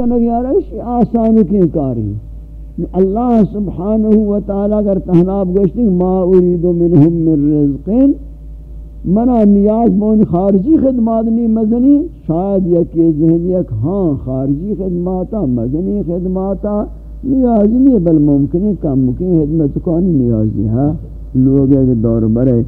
کنگیارش آسانی کی کاری اللہ سبحانہ و تعالی اگر تحناب گوشتی، ما اريد منهم من رزقین منا نیاز مون خارجی خدمات نہیں مدنی شاید یکی ذہن یک ہاں خارجی خدماتا مدنی خدماتا نیاز نہیں بل ممکن ہے کم ممکن خدمت کونی نیازی ہے۔ لوگ ایک دور برے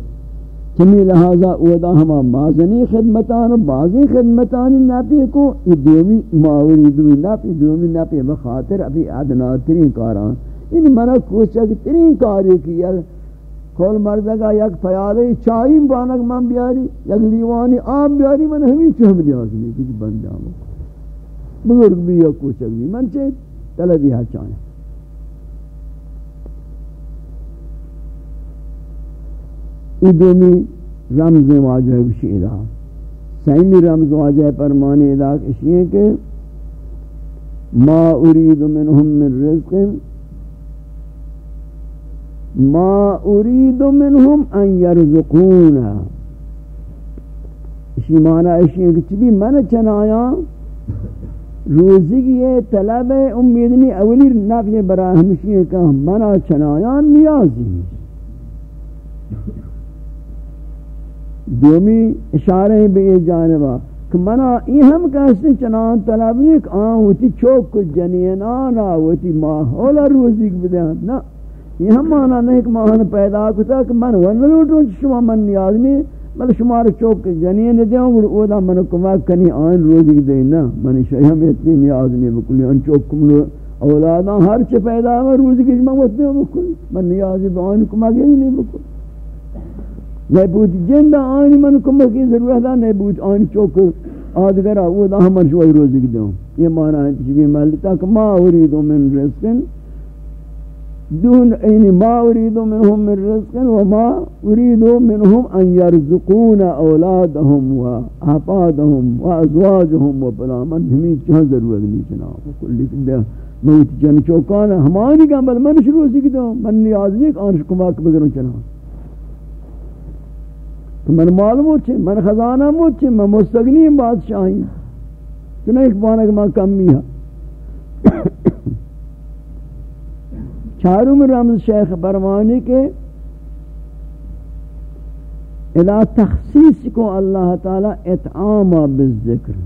چمی لہذا اودا ہما مازنی خدمتان بازی خدمتان ناپی کو یہ دومی ماوری، دومی ناپی دومی ناپی بخاطر ابھی ادنا ترین کاران۔ ان منہ کوچک ترین کاری کی کول مردگا، یک پیالی چاہیم بانک من بیاری، یک لیوانی آب بیاری، من ہمیں چہم لیاز نہیں کچھ بندامو بزرگ بھی یا کوچک بھی، من چاہت طلبی ہاں چاہیں ای دومی رمز واجہ بشی ادا۔ سیمی رمز واجہ پرمانی ادا کشی ہے کہ ما اريد منهم من رزق، ما اريد منهم ان يرزقونا اسی معنی اسی ہے کہ چبی من چنایا روزی کی یہ طلب امیدنی اولی نفی برای ہمشی ہے کہ منا چنایا، نیازی۔ دومی اشارے بے جانبا کہ منا یہ ہم کہتے چنان طلب نہیں کہ آن ہوتی چوک کچھ جنین آنا ہوتی ماحول روزی کی بدیان نا۔ یہ ہم مانا نہیں کہ ماہن پیدا کتا کہ من ون لوٹوں شما من نیاز نہیں بل شما رو چوک جنین دیاں گوڑ اودا من کمک کنی آن روزی کی دیں نا۔ من شای ہم اتنی نیاز نہیں بکلی ان چوک کملو اولاداں ہر چھ پیدا ہے روزی کی جمع شما وطنے بکلی۔ من نیازی با کمک نہیں بکلی۔ نہیں بود جند آنی من کمکی ضرورت ہے نہیں بود آنی چوک آدگرہ وہ دا ہمن شوئی روزی کی دوں یہ معنی ہے تشبیہ ملتا کہ ما اریدو من رزقن. دون این ما اریدو منهم من رزقن و وما اریدو منهم ان يرزقون اولادهم و احفادهم و ازواجهم و بلا من ہمیں چہاں ضرورت نہیں چناب کلی کلی موت جن چوکانا. ہمانی کہا بل من شروع سی کی دوں من نیاز نہیں کہ آنش کماک بگروں چناب تو من معلوم چھے من خزانہ موت چھے من مستغنی بادشاہی۔ چنہ ایک بانک من کمی ہے۔ چاروں رمز شیخ برمانی کے ادا تخصیص کو اللہ تعالی اطعام بالذکر۔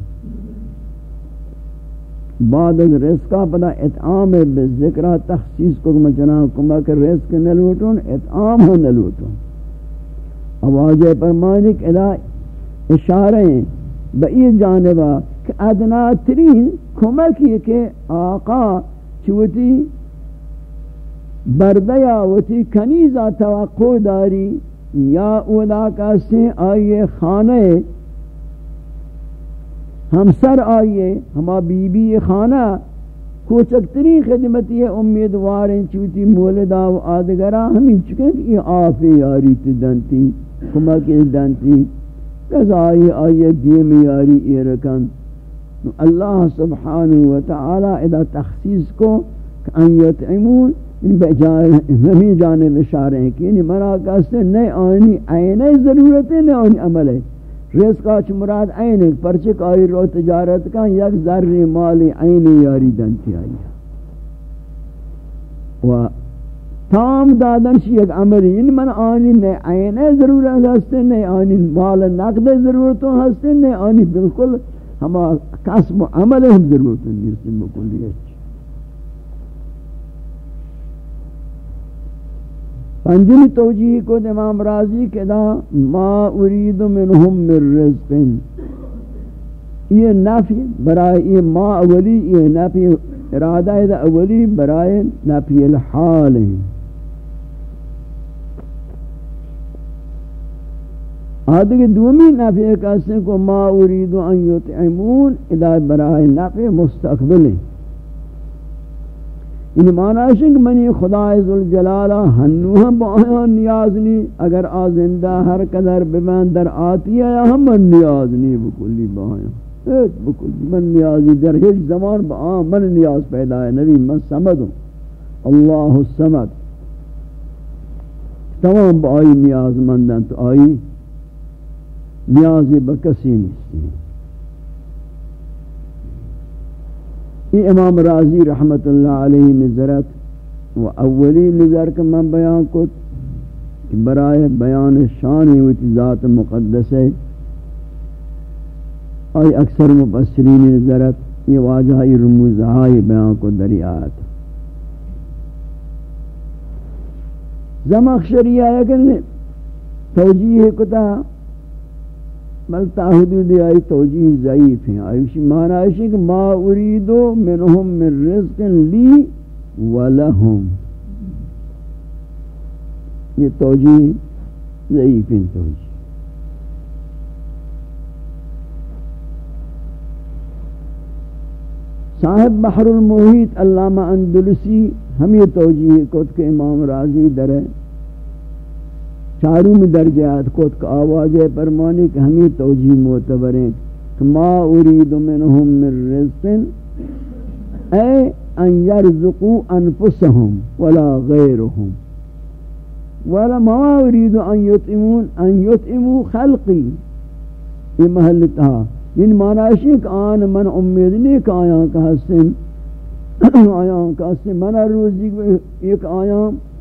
بعد از رزقہ پدا اطعام بالذکر، تخصیص کو مجنہ کما کہ رزق نہ لوٹون اطعام ہو نہ لوٹون آواز پر مالک ادا اشارے بئی جانبا کہ ادنا ترین کمک یہ کہ آقا چوتی بردیا وتی کنیزا توقع داری یا اولا کسی آئیے خانہ ہمسر آئیے ہما بی بی خانہ کوچکتری خدمتی امیدواریں چوتی مولدہ و آدگرہ ہمیں چکے کہ یہ آفی یاری تی دنتی کمکی دنتی کذائی آئیے دیم یاری ایرکن اللہ سبحانہ وتعالی ادا تخصیص کو کہ ان یتعمون ان ہمیں جانب اشارے ہیں کہ انہی مرا کہتے نئے آنی عین ضرورت ہے، نئے آنی عمل ہے۔ رزق آچ مراد عین پرچک آئی رو تجارت کا یک ذری مالی عین یاری دنتی آئی و تام دادن شی یک عملی؟ ان من آنی نئے عین ضرورت ہستے نئے آنی مال نقد ضرورتوں ہستے نئے آنی بالکل ہما قسم عمل ہم ضرورت نہیں بکلی اچھی پنجمی توجیہ کو امام راضی کہ دا ما ارید منہم من رزق یہ نفی برائے یہ ما اولی، یہ نفی ارادہ دا اولی برائے نفی الحال ہے آدھے دومی نفی کہتے کو ما ارید ان یطعمون ادا برائے نفی مستقبل ہے۔ ان معنی ہے کہ منی خدا ذوالجلالہ ہنوہ با نیازنی اگر آ زندہ ہر قدر بمن در آتی ہے یا ہم من نیازنی بکلی با ایک بکلی، من نیازی در ہیچ زمان با من نیاز پیدا ہے، نبی من سمد ہوں۔ اللہ السمد۔ تمام با آئی نیاز مندن تو آئی۔ نیازی بکسی نیستی. یہ امام راضی رحمت اللہ علیہ نظرت و اولی نظر کا من بیان کو کہ برائے بیان شان ذات مقدس ہے آئی اکثر مبصرین نظرت یہ واجہی رموزہائی بیان کو دریات زمخشری آیا کہ توجیہ کتا بل حدود آئی توجیہ ضعیف ہیں۔ آئی معنی ہے کہ ما اریدو منہم من رزق لی ولہم۔ یہ توجیہ ضعیف ہیں، توجیہ۔ صاحب بحر المحیط، علامہ اندلسی، ہم یہ توجیہ کت کے امام راضی درے چاروں میں درجات کت کا آواز ہے پرمانی کہ ہم یہ توجیہ معتبر ہیں۔ ما ارید منہم من رزق، اے ان یرزقو انفسهم ولا غیرهم ولا ما ارید ان یتعمون ان یتعمو خلقی۔ یہ محل تھا۔ یعنی معنی ہے کہ آن من امید نہیں کہ آیاں کا حسن، آیاں کا حسن۔ من روزی ایک آیاں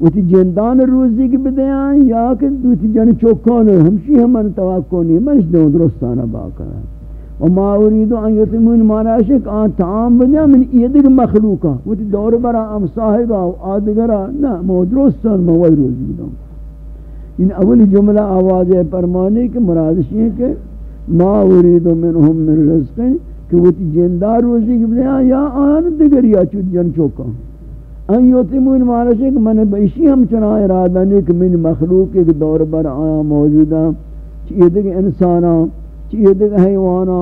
وتی جندان روزی کی بدیاں یا کہ دوتی جن چوکان ہمشی ہمن توقع نہیں منش دون درستانہ باقا ہے وما اريد ان يتمون معنی ہے کہ آن تعام بدیاں من ایدگ مخلوقا۔ وتی دور برا ام صاحبا آدگرا، نا مو درستان مو روزی بدوں ان اولی جملہ آواز ہے پرمانے کے مرادشی ہے کہ ما اريد منهم من رزق، کہ وہ جندار روزی کی بنا یا آن دیگر یا چود جن چوکا ان یتمون معنی کہ من بیشی ہم چنا ارادہ نہیں کہ من مخلوق کے دور بر آیا موجودا چیئے دیگر انسانا چیئے دیگر حیوانا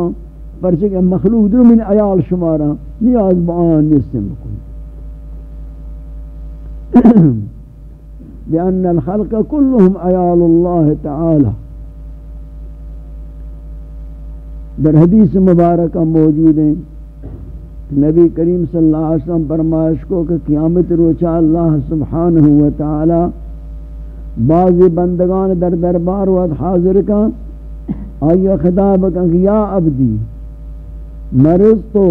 پرچہ کہ مخلوق در من عیال شمارا. نیاز با آن نسم بکن لأن الخلق كلهم عيال الله تعالى در حدیث مبارکہ موجود ہیں. نبی کریم صلی اللہ علیہ وسلم فرمائش کو کہ قیامت روچا اللہ سبحانہ و تعالی بعض بندگان در دربار وقت حاضر کا، آیا خطاب کہ یا عبدی، مرض تو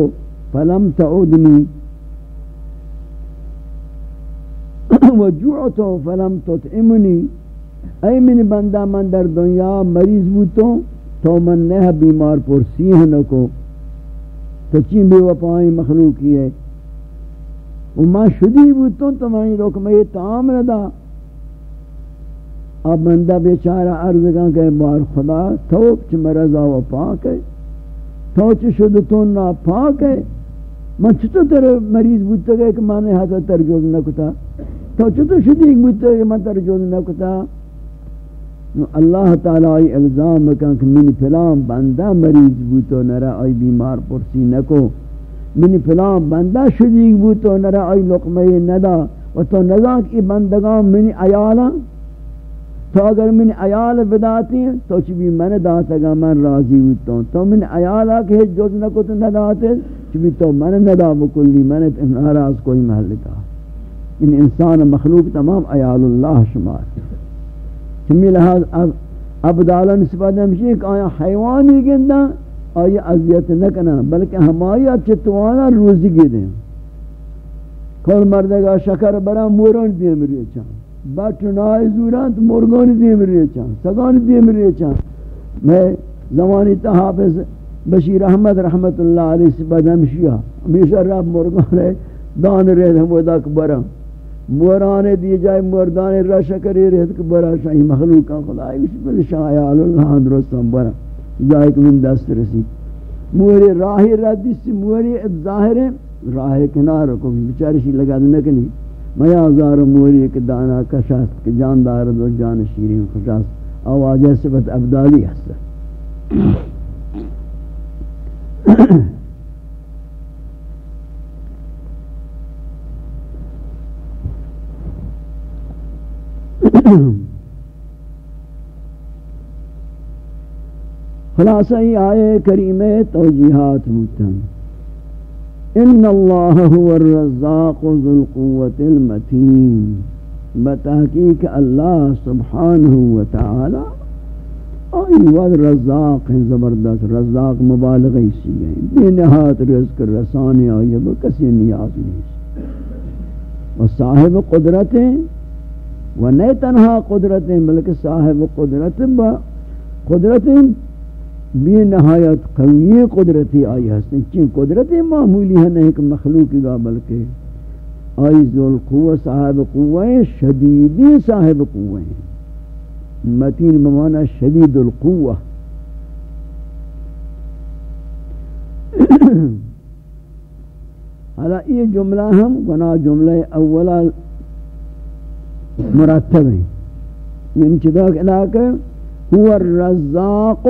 فلم تعودنی وجوعتو فلم تطعمنی اے من بندہ من در دنیا مریض بوتوں تو من نہ بیمار پرسی ہے نکو۔ تو چین بے وپائی مخلوقی ہے۔ و ما شدی بود تو میں روک میں یہ تعام ردا اب بندہ بیچارہ عرض گا کہ بار خدا تو چھ مرضا و پاک ہے۔ تو چھ شد تو نا پاک ہے۔ من چھتو تیرے مریض بودتا گئے کہ میں نے ہاتھا ترجوز نکتا تو چھتو شدی بودتا گئے کہ میں ترجوز نکتا اللہ تعالی الزام کن کہ من فلان بندہ مریض بوتو نرا آئی بیمار پرسی نکو. من فلان بندہ شدیق بوتو نرا آئی لقمہ ندا. و تو ندا کہ بندگان من عیالا؟ تو اگر من عیال بداتی ہیں، تو چبی من داتا گا من راضی بوتو تو؟ من عیالا کہ جوز نکو تو نداتے؟ چبی تو من ندا بکلی، من ناراض کوئی محل کا. ان انسان مخلوق تمام عیال اللہ شمار. ہمی لحاظ ابدالا نسبت ہمشی کہ آیا حیوانی گندہ، آیا عذیت نکنا بلکہ ہمائی چتوانا روزی گی کل مردگا شکر برا موران دیم ریے چاہاں بٹنائی زوران تو مرگانی دیم ریے چاہاں سگانی دیم ریے چاہاں میں زمانی تحافظ بشیر احمد رحمت اللہ علیہ سبت ہمشیہ ہمیشہ رب مرگان رہے دان رہے ہم وہ داک برا مورانے دی جائے مردان رشا کرے رہت کہ برا شاہی مخلوقاں خدای اس پر شایال اللہ درستان برا. جائے کہ من دست رسی موری راہی ردی سی موری ظاہر ہے راہ کنار کو بھی بیچارے شی لگا دینا کہ نہیں میں آزار موری ایک دانا کشاست کہ جاندار دو جان شیرین خوشاست. آواز ہے صفت ابدالی ہے خلاصہ ہی آئے کریم توجیحات متن ان اللہ هو الرزاق ذو القوة المتین. بتحقیق اللہ سبحانہ وتعالی. آئی واد رزاق ہیں زبردست. رزاق مبالغی سی گئیں بے نہایت رزق رسانی آئی وہ کسی نیاز نہیں و صاحب قدرت ہیں و نہیں تنہا قدرت بلکہ صاحب قدرت با قدرت بے نہایت قوی قدرتی آئی ہستیں چین قدرت معمولی ہے نہیں کہ مخلوقی گا بلکہ آئی ذو القوہ صاحب قوہ شدیدی صاحب قوہ ہیں متین بمانا شدید القوہ حالا یہ جملہ ہم گناہ جملہ اولا مرتب ہیں من چداک علاقہ هو الرزاق.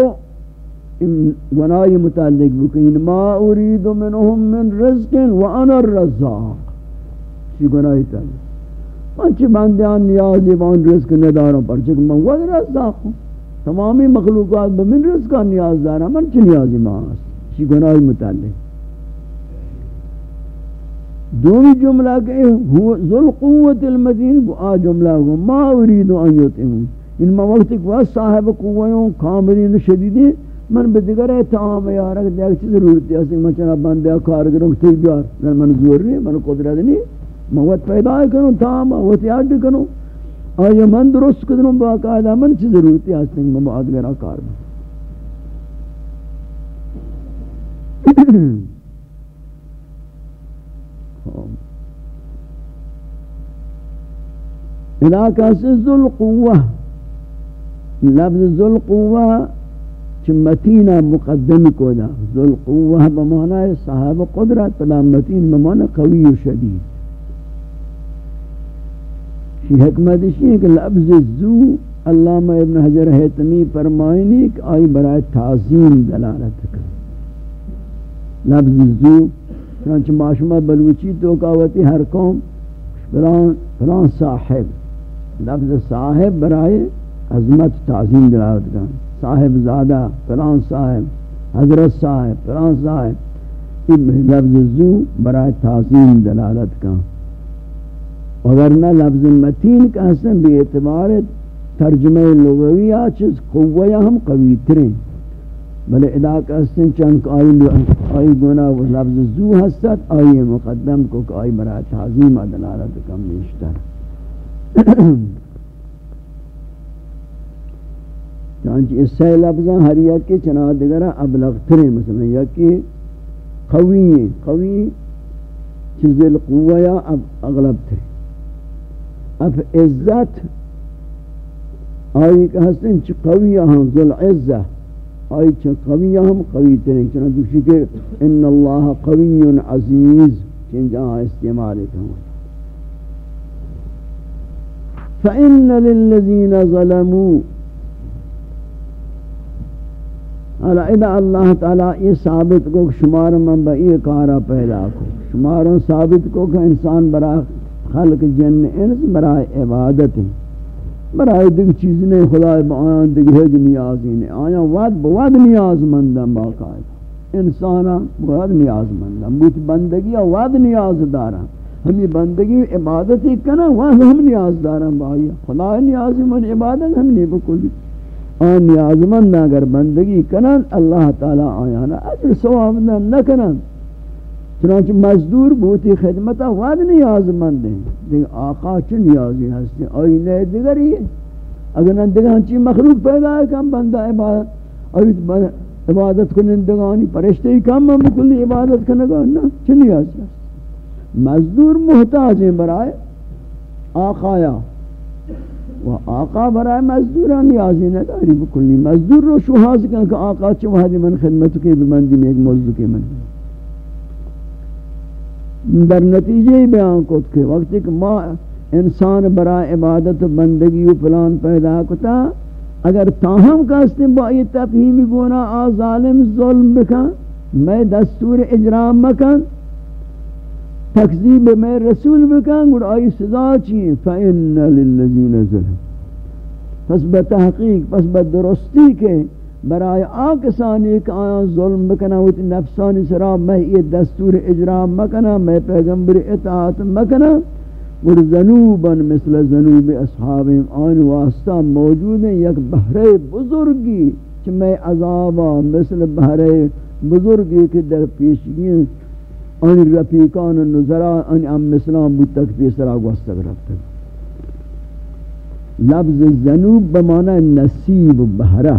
گناہ متعلق بکین ما اريد منهم من رزق وانا الرزاق. یہ گناہ تعلق پنچ بندیان نیازی بان رزق ندارم. پر چکہ من وقت رزاق. ہوں تمامی مخلوقات بمن رزقا نیاز دارم. من چی نیازی ماں چی گناہی متعلق. دومی جملہ کہ ذل قوت المدین آ جملہ کو ما اريد ان یتمون ان ما وقت کو صاحب قوتوں کاملین شدیدین من بدگر اتعام یارک دیکھ چیز ضرورت ہے اسی من چنا بندیا کارگروں تی بیار۔ من زور نہیں، من قدرت نہیں۔ موت پیدا کروں تا موت یاد کروں۔ آیا من درست کروں، باقاعدہ من چی ضرورتی آستے ہیں مباد گرا کار میں علاقہ سے ذل قوہ، لفظ ذل قوہ چمتینہ مقدم کو دا ذل قوہ بمعنی صاحب قدرت پلا متین بمعنی قوی و شدید۔ کی حکمت ہے کہ لفظ زو علامہ ابن حجر حیتمی فرمائنی کہ آئی برای تعظیم دلالت کر لفظ زو چنانچہ معاشمہ بلوچی تو کہوتی ہر قوم فلان, فلان صاحب لفظ صاحب برای عظمت تعظیم دلالت کر صاحب زادہ فلان صاحب حضرت صاحب فلان صاحب۔ لفظ زو برای تعظیم دلالت کر وگرنہ لفظ متین کا حسن بھی اعتبار ترجمہ لغوی آچز قویہ ہم قوی ترین۔ بلے ادا کا حسن چنک آئی, آئی گناہ و لفظ زو حسد آئی مقدم کو کہ آئی برای تعظیم دلالت کم بیشتر۔ چانچہ اس سے لفظاں ہر یک کے چنہ دگرہ ابلغ ترین مثلا یکی قوی ہیں۔ قوی چیز القویہ اب اغلب ترین اف عزت آئی کہ ہستن چی قوی ہم ذل عزہ آئی چی قوی ہم، قوی ترین چنہ دوشی کہ ان اللہ قوی عزیز چین جہاں استعمال کروں۔ فَإِنَّ لِلَّذِينَ ظَلَمُوا۔ حالا اذا اللہ تعالیٰ یہ ثابت کو شمار من بئی کارا پیدا کو۔ شماروں ثابت کو کہ انسان برا خلق جن، انس برای عبادت ہیں۔ برای دیگر چیز نہیں خدا بیان دیگر ہے نیازی نہیں آیا وعد بوعد نیاز مندم باقاعدہ انسانا بوعد نیاز مندم بوت بندگی وعد نیاز دارا ہمی بندگی عبادت کنا وعد ہم نیاز دارا بائی خدا نیازی من عبادت ہم نہیں بکلی آن نیاز مند اگر بندگی کنن اللہ تعالی آیانا اجر ثواب نہ کنن چنانچہ مزدور بوتی خدمتا واد نیاز مند ہیں۔ دیکھ آقا چی نیازی ہستی؟ آئی نئے دیگری ہے اگر نندگان چی مخلوق پیدا ہے، کم بندہ عبادت۔ آئی عبادت کنندگانی پرشتے ہی کم ہم کلی عبادت کنگان نا چی نیازی ہستی؟ مزدور محتاج ہیں برائے آقایا و آقا برای مزدوران نیازی نداری بکلی۔ مزدور رو شوحاز کن کہ آقا چی وحدی من خدمتو کی بمندی میں ایک موضوع کی من۔ در نتیجے بیان کت کے وقت کہ ما انسان برای عبادت و بندگی و پلان پیدا کتا، اگر تاہم کاستے با یہ تفہیمی گونا، آ ظالم ظلم بکن، میں دستور اجرام بکن تکذیب میں رسول بکن گوڑ آئی سزا چین، فَإِنَّ لِلَّذِينَ ظلم پس بتحقیق، پس بدرستی کے برای آکسانی کہ آیا ظلم مکنا ہوتی نفسانی سرا میں یہ دستور اجرام مکنا میں پیغمبر اطاعت مکنا اور زنوبا مثل زنوب اصحاب آن واسطہ موجود ہیں، یک بحر بزرگی چمیں عذابا، مثل بحر بزرگی کے در پیشگی ان رفیقان و نظرہ ان ام مثلان بود تک پیسرا گوستک رفتا لفظ زنوب بمانا نصیب بحرہ.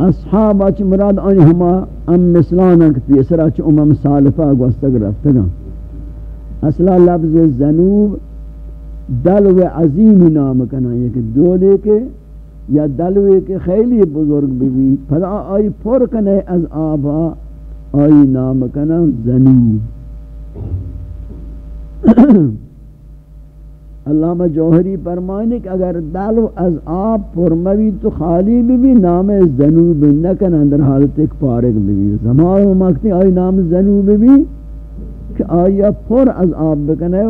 اصحاب اچ مراد ان ہما، ام مثلان کہ پیسرا چ امم سالفہ گوستک رفتا اصلا لفظ زنوب دلو عظیم نام کنا یہ کہ دولے کے یا دلوے کے خیلی بزرگ بھی پھلا آئی پر کنے از آبا، آئی نام کنا زنوب۔ علامہ جوہری فرمانے کہ اگر دلو از آب پرموی تو خالی بھی بھی نام زنوب نکن، اندر حالت ایک پارک بھی بھی زمان مکتی آئی نام زنوب بھی کہ آیا پر از آب بکنے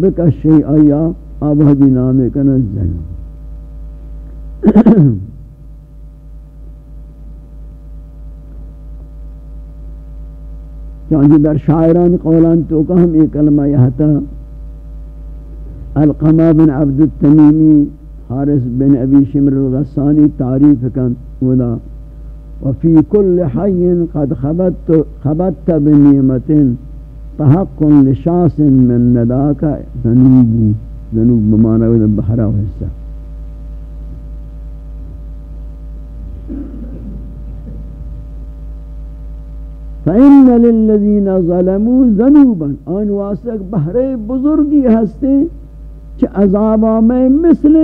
بکشی آیا آب حدی نام کنا زنوب. چانچہ در شاعران قولان تو کہ ہم یہ کلمہ یہتا القمہ بن عبد التمیمی حارس بن ابی شمر الغسانی تعریف کن ودا وفي كل حي قد خبت خبت بنعمة فحق لشاس من نداك ذنوب ذنوب بمعنى البحر وحسه فإن للذين ظلموا ذنوبا آن واسق بحر بزرگی ہستے چھ عذابا میں مثل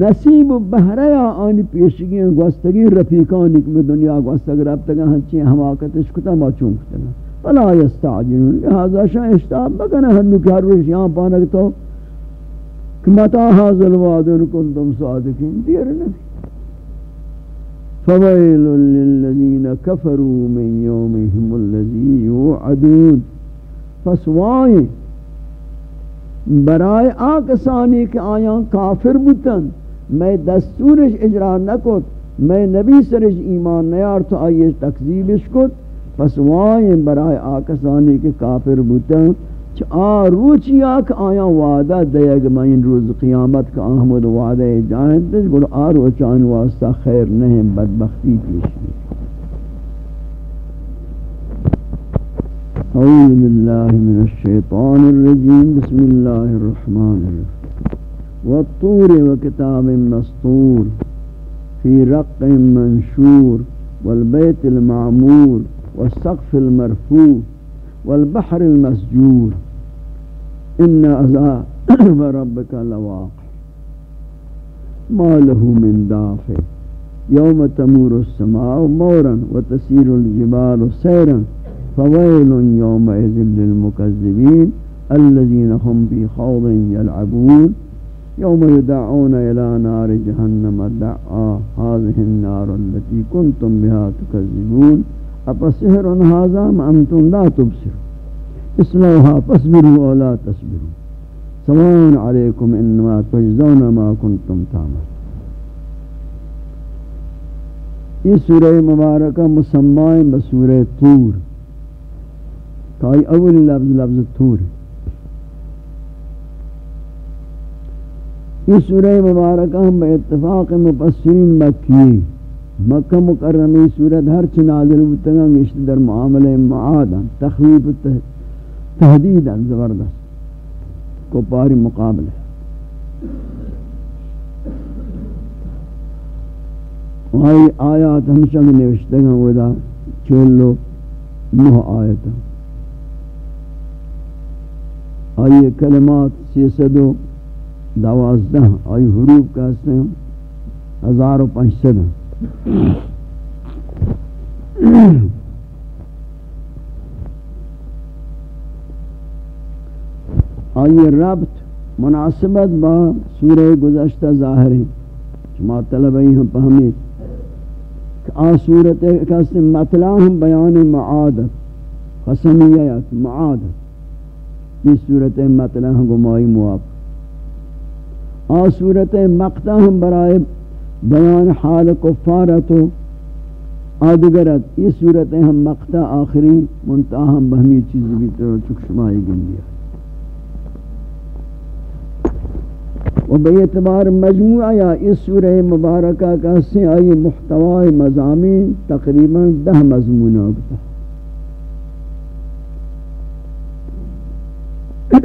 نصیب بحریا آن پیشگی گوستگی رفیقانی کہ دنیا گوستگ رابطگا ہنچی حماقتش کتا ما چون کتا. فلا یستعجلون. لہذا شاہ اشتاب بکنا ہنو کہ ہر روش یہاں پانک تو کہ متا حاضر وعدن کنتم صادقین. دیر نہیں فويل للذين كفروا من يومهم الذي يوعدون فسوائیں برائے آکسانی کہ آیاں کافر بتن میں دستورش اجرا نکت میں نبی سرش ایمان نیار تو آئیے تکذیبش کت۔ فسوائیں برائے آکسانی کہ کافر بتن آ روچی آک آیا وعدہ دیا کہ میں ان روز قیامت کا احمد وعدہ جانت دے۔ گل آ روچان واسطہ خیر نہیں، بدبختی پیش أعوذ باللہ من الشیطان الرجیم بسم اللہ الرحمن الرحیم والطور وكتاب مسطور في رق منشور والبيت المعمور والسقف المرفوع والبحر المسجور. إن عذاب ربك لواقع. ما له من دافع. يوم تمور السماء مورا وتسير الجبال سيرا. فويل يومئذ للمكذبين الذين هم في خوض يلعبون يوم يدعون إلى نار جهنم دعا هذه النار التي كنتم بها تكذبون أفسحر هذا ما أنتم لا تبصرون اصلوها فاصبروا ولا تصبروا سواء عليكم انما تجزون ما كنتم تعملون یہ سورہ مبارکہ مسمائیں بسورہ تور تائی اول لفظ لفظ تور یہ سورہ مبارکہ ہم اتفاق مفسرین مکی مکہ مکرمی سورت ہر چنازل بتگاں گشت در معاملہ معادن تخویب تحت زبردست. کو پاری مقابل وہی آیات ہمشہ میں نوشتے ہیں ودا چولو نو آیت آئی کلمات سیسد و دوازدہ آئی حروف کہتے ہیں ہزار و پانچ سد آئی ربط مناسبت با سورہ گزشتہ ظاہر ہے شما طلبی ہم پہمی کہ آ صورت کس مطلع ہم بیان معادت خسمیت معادت یہ صورت مطلع ہم گمائی مواب آ صورت مقتع ہم برائے بیان حال کفارت و آدگرت یہ صورت ہم مقطع آخری منتاہم بہمی چیز بھی تو چک شمائی گندیا و بے اعتبار مجموعہ یا اس سورہ مبارکہ کا سے آئی محتوی مضامین تقریباً دہ مضمون ہوتا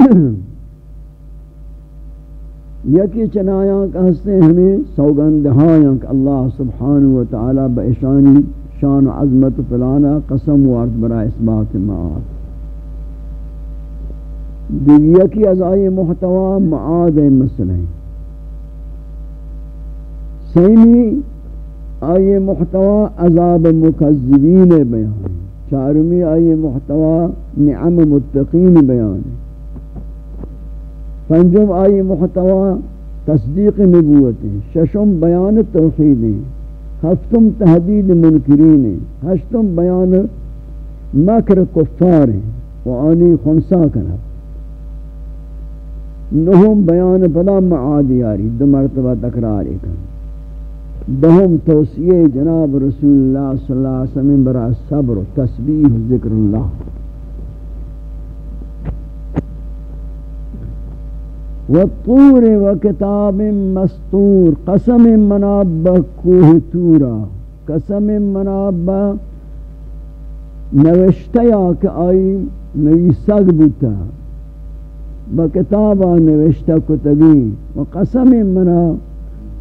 یکی چنایاں کہستے ہمیں سوگندہایاں کہ اللہ سبحانہ وتعالی بإشانی شان و عظمت فلانا قسم وارد برا اثبات معاد دیگی کی از آئی محتوى معاد مسئلہ سیمی آئی محتوى عذاب مکذبین بیان چارمی آئی محتوى نعم متقین بیان پنجم آئی محتوى تصدیق نبوت. ششم بیان توحید. ہفتم تحدید منکرین. ہشتم بیان مکر کفار. و آنی خنسا کنا نہم بیان بلا معادیاری دو مرتبہ تکراری کن دہم توسیع جناب رسول اللہ صلی اللہ علیہ وسلم برا صبر و تسبیح ذکر اللہ والطور وكتاب مستور، قسم مناب کوہ تورا. قسم مناب نوشتیا کہ آئی نویسگ بوتا بکتابا نوشتہ کتگی. و قسم منا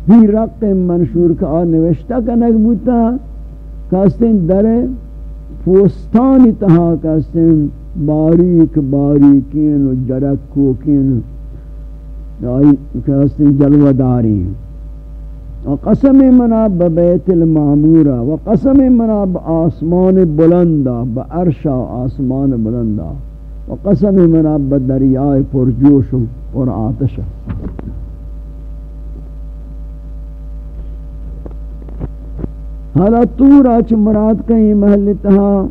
بھی رق منشور کا آئی نوشتہ کنگ بوتا کہستیں در پوستانی تہا کہستیں باریک باریکین و جرک کوکین جلوہ داری قسم منا ببیت المعمورہ، و قسم منا بآسمان بلندہ بعرشہ آسمان بلندہ، و قسم منا بدریائے پرجوش اور آتشہ حالا تورا چھ مراد کہیں محل تہا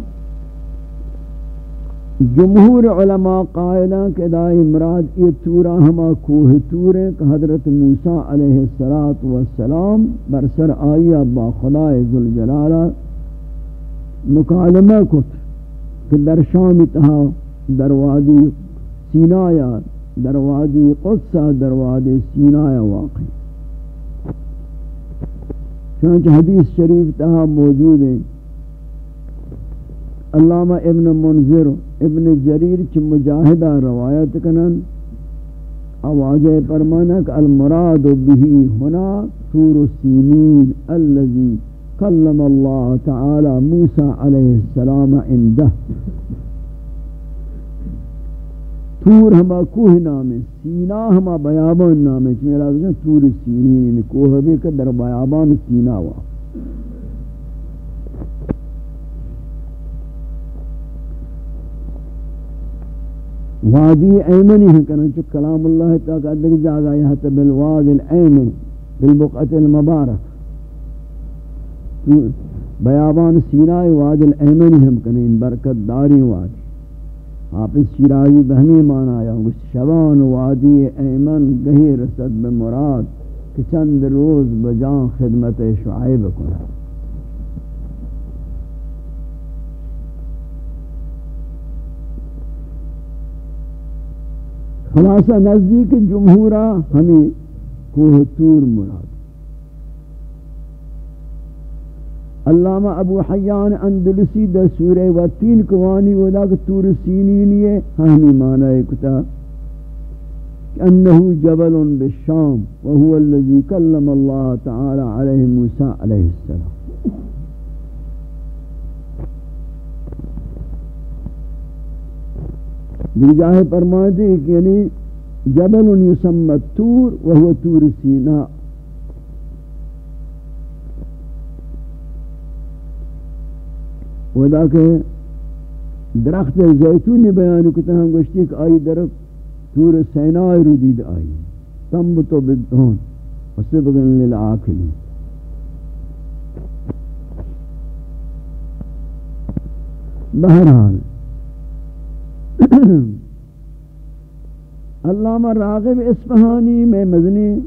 جمہور علماء قائلہ کہ دائی مراد یہ تورا ہما کوہ تور کہ حضرت موسیٰ علیہ السلام برسر آئیہ با خدای ذوالجلالہ مکالمہ کت کہ در شام تہا دروادی سینایا دروادی قدسہ دروادی سینایا واقعی چنانچہ حدیث شریف تہا موجود ہے علامہ ابن منظر ابن جریر چ مجاہدہ روایت کنن، آواز پرمانک، المراد به هنا سور سینین الذي کلم الله تعالی موسی علیہ السلام عنده. تور ہما کوہ نام، سینا ہما بیابان نام ہے میرا تور سینین، کوہ بھی کہ در بیابان سینا ہوا وادی ایمنی ہے کنا چو کلام اللہ تاکہ ادھر جاگا یہ تا بالواد الایمن بالبقعت المبارک بیابان سینائی واد الایمنی ہم کنا ان برکت داری وادی حافظ شیرازی بہمی مانا آیا شبان وادی ایمن گہی رسد بمراد کہ چند روز بجان خدمت شعائب کنا خلاصہ نزدیک جمہورہ ہمیں کوہ تور مراد علامہ ابو حیان اندلسی در سورہ و تین قوانی ودا کہ تور سینینی ہے ہمیں معنی کتا انہو جبل بالشام وهو الذي کلم اللہ تعالی علیہ موسیٰ علیہ السلام۔ دیجاہ فرماتے کہ یعنی جبل یسمت تور وہو تور سینا۔ ودا کہ درخت زیتونی بیان کتا ہم گوشتی کہ آئی درخت تور سینا رو دید آئی۔ تنبتو بدہون۔ وصبغن للعاکلی بہرحال علامہ راغب اسفہانی میں مزنی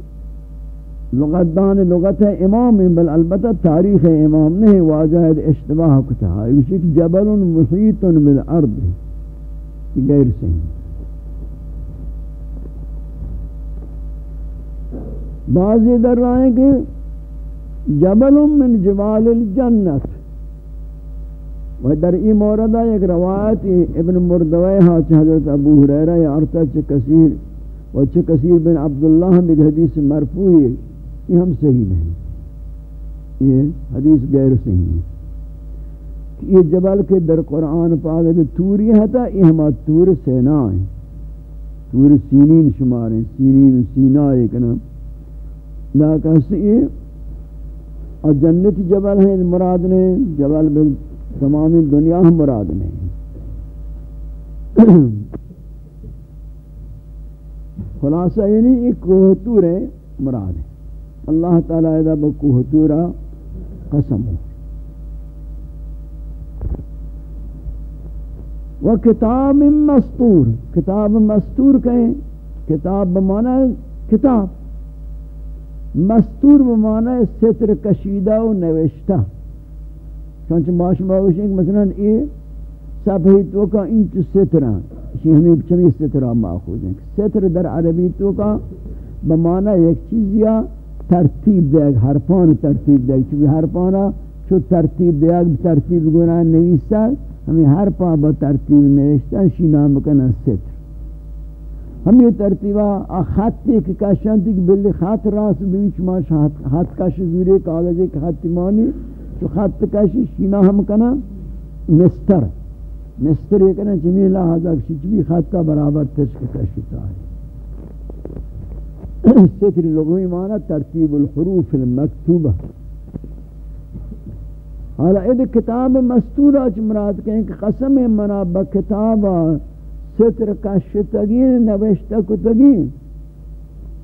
لغت دان لغت ہے امام، بل البتہ تاریخ امام نہیں واجہ اشتباہ کتا ہے۔ اسی جبل محیط بالارض غیر صحیح۔ بعضی در رہے کہ جبل من جبال الجنت و در ای موردہ ایک روایت ابن مردوی ہاں حضرت ابو حریرہ یا ارتا چھ کثیر و چھ کثیر بن عبداللہ بھی حدیث مرفوع ہے یہ ہم صحیح نہیں یہ حدیث غیر صحیح. ہے یہ جبل کے در قرآن پاک ہے توری ہے تا یہ ہما تور سینا ہے تور سینین شمار ہیں سینین سینا ایک نا لیکن سے یہ اور جنت جبل ہیں مراد نے جبل بل تمام دنیا ہم مراد نہیں خلاصہ یعنی ایک کوہ تور ہے مراد ہے اللہ تعالی ادا بکو حتورا قسم و کتاب مستور کتاب مستور کہیں، کتاب بمانا کتاب۔ مستور بمانا ستر کشیدہ و نوشتہ۔ چونچہ معاش باوشیں کہ مثلا یہ صفحی تو کا انچ سترہ اسی ہمیں چمی سترہ ماخوذ ہیں۔ ستر در عربی تو کا بمانا ایک چیز یا ترتیب دے حرفان ترتیب دے چونکہ حرفانا چو ترتیب دے ترتیب گناہ نویستا، ہمیں ہر پا با ترتیب نویستا شی نام کنا ستر۔ ہم یہ ترتیبہ خطی کہ کشنتی کہ بلی خط راس بیچ ما خط کش زوری کاغذ ایک خط مانی چو خط کشی شینا ہم کنا مستر. مستر یہ کنا چمی لحاظہ کشی چمی خط کا برابر تشک کشی تاہی ستر لغوی معنی ترتیب الحروف المکتوبہ. حالا اید کتاب مستورہ چھ مراد کہیں کہ قسم منا بکتاب ستر کشتگین نوشتہ کتگین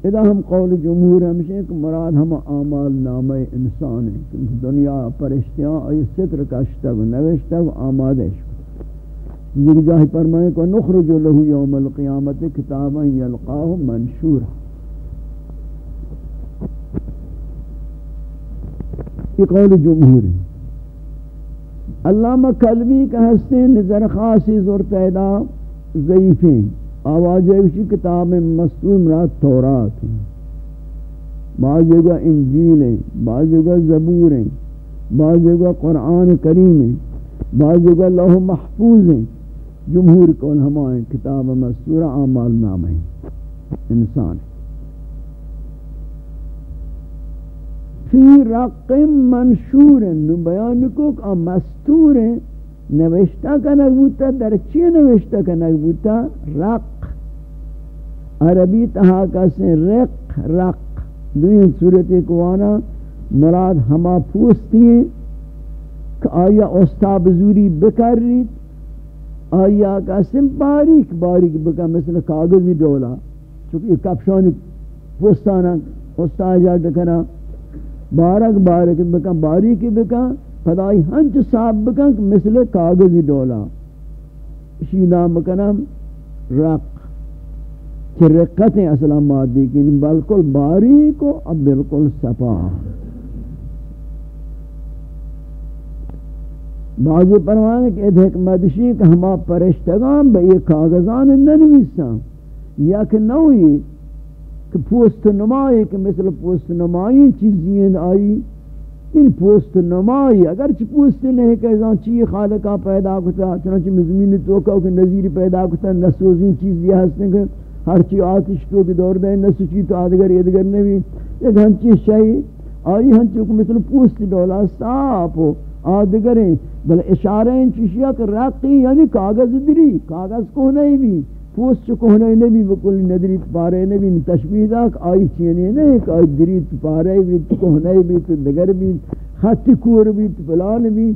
ادا ہم قول جمہور ہمشہ کہ مراد ہم آمال نام انسان ہیں، کیونکہ دنیا پرشتیاں آئی ستر کشتا و کشتگ نوشتگ آمادش یہ جاہی فرمائے کہ نخرج لہو یوم القیامت کتابا یلقاہ منشورہ یہ قول جمہور ہے۔ علامہ کلبی کا ہستے نظر خاصی زورتیدہ ضعیفین آواز اسی کتاب مستور رات تورات ہیں۔ بعض جگہ انجیل ہیں، بعض جگہ زبور ہیں، بعض جگہ قرآن کریم ہیں، بعض جگہ لوح محفوظ ہیں۔ جمہور کون ہمائیں کتاب مستور عامال نام ہیں۔ انسان ہیں۔ فی رق منشور نو بیان کو کہ مستور ہیں، نوشتہ کا نگبوتا در چی نوشتہ کا نگبوتا رق عربی تہا کا سے رق رق۔ دوین صورت اکوانا مراد ہما پوستی ہیں کہ آیا استاب زوری بکر رید آیا کا سم باریک باریک بکر مثل کاغذی ڈولا۔ چونکہ کپشانی پوستانا استاد جا ڈکنا بارک بارک بکن باریکی بکن پدائی ہنچ صاحب بکن مثل کاغذی ڈولا۔ اسی نام کنم رق۔ کہ رقت ہیں اصلا مادی کی بلکل باریک و اب بلکل صفا۔ بعضی پروانے کہ ایک حکمتشی کہ ہما پرشتگان با یہ کاغذان ننویسان۔ یا کہ نوئی کہ پوست نمائی کہ مثل پوست نمائی چیزی ہیں آئی۔ ان پوست نمائی اگر چی پوست نہیں کہ ازان چی خالقہ پیدا کتا، چنانچہ مزمین توکا کہ نظیر پیدا کتا، نسوزین چیزی ہستیں کہ ہر چی آتش تو بھی دور دیں نسو چی تو آدگر یدگر نبی ایک ہنچی شئی آئی ہنچی کو مثل پوست ڈولا، صاف ہو آدگریں بل اشارہ ان چیشیا کہ رقی یعنی کاغذ دری۔ کاغذ کو نہیں بھی، پوست کوہنے نبی بکل ندری پارے نبی تشبیہ دا آئی چینے نہیں کہ آئی دری پارے بھی کوہنے بھی، تو دگر بھی، خط کور بھی، تو پلان بھی۔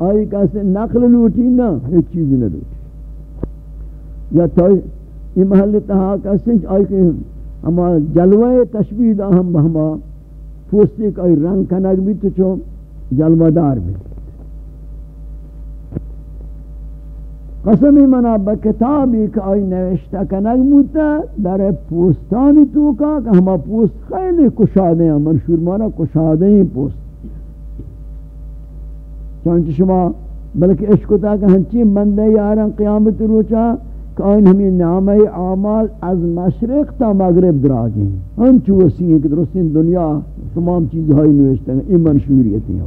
آئی کہتے نقل لوٹی نا ایک چیز نہ لوٹی۔ یا تو یہ محل تہا کہتے ہیں آئی کہ ہما جلوہ تشبیہ دا ہم ہما پوستی کا رنگ کنک بھی تو چو جلوہ دار بھی۔ قسمی منا بکتابی کہ آئی نوشتہ کنگ موتا در پوستانی تو کا کہ ہما پوست خیلی کشادے ہیں، منشور مانا کشادے ہیں پوست۔ چانچہ شما بلکہ عشق تا کہ ہنچی بندے یاران قیامت روچا کہ آئین ہمیں نعمہ اعمال از مشرق تا مغرب دراج ہیں۔ ہنچو وسیع ہیں کہ درستین دنیا تمام چیز ہائی نوشتے ہیں۔ یہ منشوریتی ہیں۔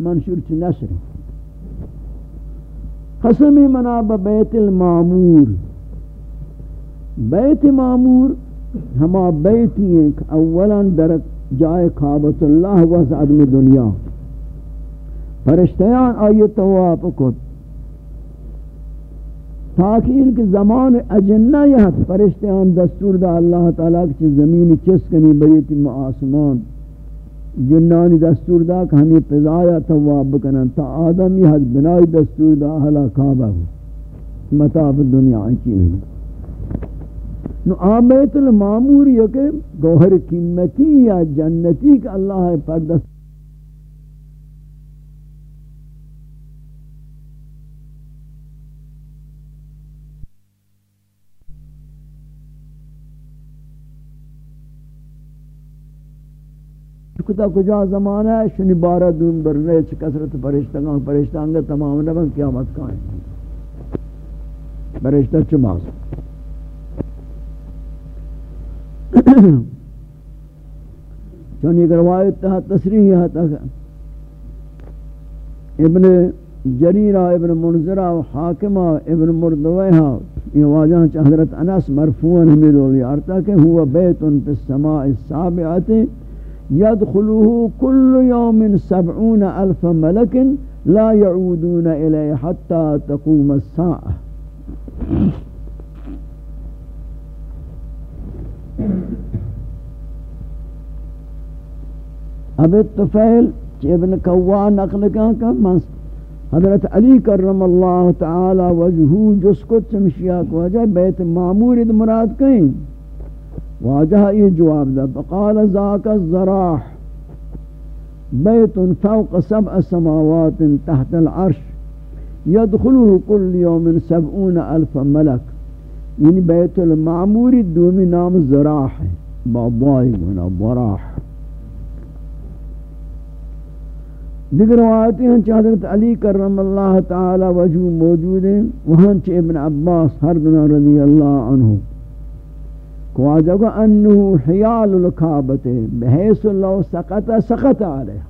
منشور چی نشر قسمی مناب بیت المامور بیت معمور ہما بیتی ہیں اولا در جائے کعبت اللہ وز عدم دنیا۔ فرشتیان آئی تواف کت تاکہ ان کے زمان اجنہ یہ فرشتیان دستور دا اللہ تعالیٰ کی زمین چسکنی بریتی آسمان۔ جنانی دستور دا کہ ہمیں پزایا تواب بکنن۔ تا آدم یہ حد بنائی دستور دا حلا کعبہ ہو۔ مطاب دنیا انچی ہوئی نو آمیت المامور یہ کہ گوھر قیمتی یا جنتی کہ اللہ پر دستور کتا کجا زمانہ ہے؟ شنی بارہ دون بر رہے چھ کسرت پرشتگان پرشتگان تمام نبن قیامت کائیں پرشتہ چماز چون ایک روایت تہا تصریح ہے تک ابن جریرہ ابن منظرہ و حاکمہ ابن مردویہ، یہ واجہ چھ حضرت انس مرفوعا ہمیں دولی آرتا کہ ہوا بیتن پی السماء السابعاتی يدخله كل يوم سبعون ألف ملك لا يعودون إليه حتى تقوم الساعة. اب الطفیل ابن قوان نقل کا حضرت علی کرم اللہ تعالی وجہو جس کو چمشیات وجہ بیت معمور مراد کہیں واجہ یہ جواب دا فقال ذاك الزراح بيت فوق سبع سماوات تحت العرش يدخله كل يوم سبعون ألف ملك یعنی بیت المعمور دومی نام زراح ہے بابائی گنا براح۔ دیگر روایتی ہیں چاہ حضرت علی کرم اللہ تعالی وجہ موجود ہیں، وہاں چاہ ابن عباس ہر دنہ رضی اللہ عنہ۔ خواجہ کو انہو حیال الکعبت بحیث اللہ سقط سقط آلیہ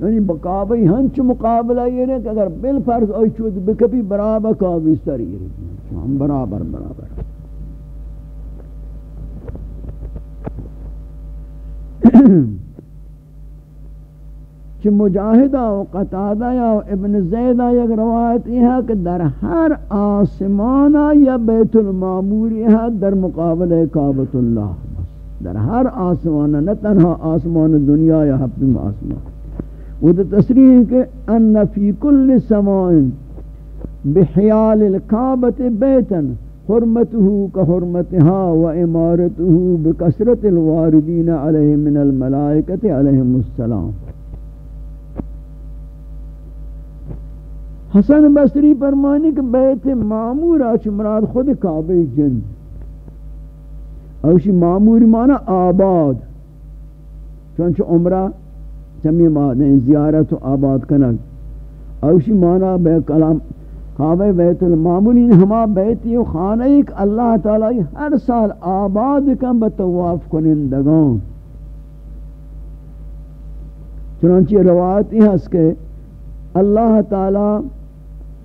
یعنی بقابی ہنچ مقابلہ یہ نہیں کہ اگر بالفرض اوی چود بکبی برابر کابی سر یہ رہی ہم برابر برابر۔ کہ مجاہدہ و قطادہ یا ابن زیدہ یک روایت یہ ہے کہ در ہر آسمانہ یا بیت المامور یہ ہے در مقابل کعبت اللہ در ہر آسمانہ نہ تنہا آسمان دنیا یا حفظم آسمان۔ وہ تو تصریح کہ ان فی کل سمائن بحیال الکعبت بیتن حرمته كحرمتها وإمارته بكسرة الواردين عليه من الملائكة عليهم السلام۔ حسن بصری فرمانی کہ بیت معمور آچ مراد خود کعبہ جن۔ اوشی معمور مانا آباد۔ چونچہ عمرہ چمی مادیں زیارت و آباد کنک اوشی مانا بے کلام کعبہ بیت المعمولین یعنی ہما بیتی و خانہ ایک اللہ تعالی ہر سال آباد کن بتواف کنندگان۔ چنانچہ روایت ہی ہس کے اللہ تعالی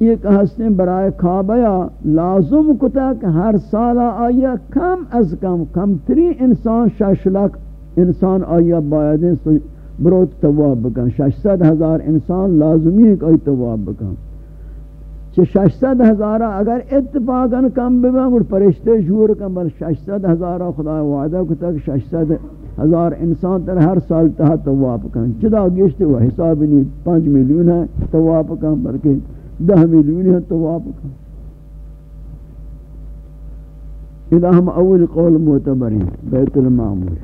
یہ کہ ہستے برائے کعبہ لازم کتا کہ ہر سالہ آیا کم از کم کم تری انسان شش لاکھ انسان آیا بایدیں بروت تواب بکن۔ ششصد ہزار انسان لازمی ہے کہ آئی تواب بکن۔ چھ ششصد ہزارہ اگر اتفاقا کم ببن اور پرشتے جور کم بل ششصد ہزارہ خدا وعدہ کتا کہ ششصد ہزار انسان تر ہر سال تہا تواب کن چدا گشتے وہ حساب نہیں پانچ ملیون ہے تواب کن بلکہ دہ ملیون ہے تواب کن اذا ہم اول قول معتبر ہیں، بیت المعمور۔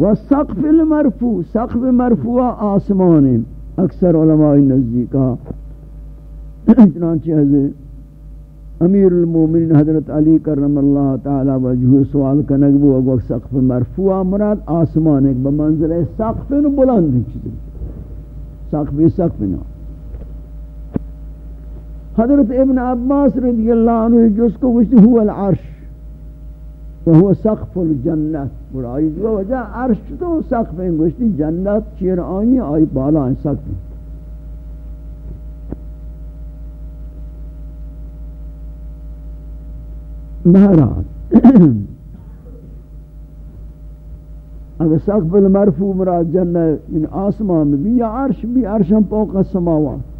و سقف المرفوع، سقف مرفوع آسمان اکثر علماء نزدیکا چنانچہ حضرت امیر المومنین حضرت علی کرم اللہ تعالی وجہ سوال کا نگبو اگو سقف مرفوع مراد آسمان ایک بمنزل سقف بلند چیز سقف سقف نو حضرت ابن عباس رضی اللہ عنہ جس کو گوشتی ہوا العرش وهو سقف الجنت. برائی دو وجہ عرش تو سقف ہیں گوشتی جنت چیر آئی آئی بالا ہیں سقف ہیں۔ بہرحال اگر سقف المرفوع مراد جنت ان آسمان بھی یا عرش بھی عرش ہم پوق السماوات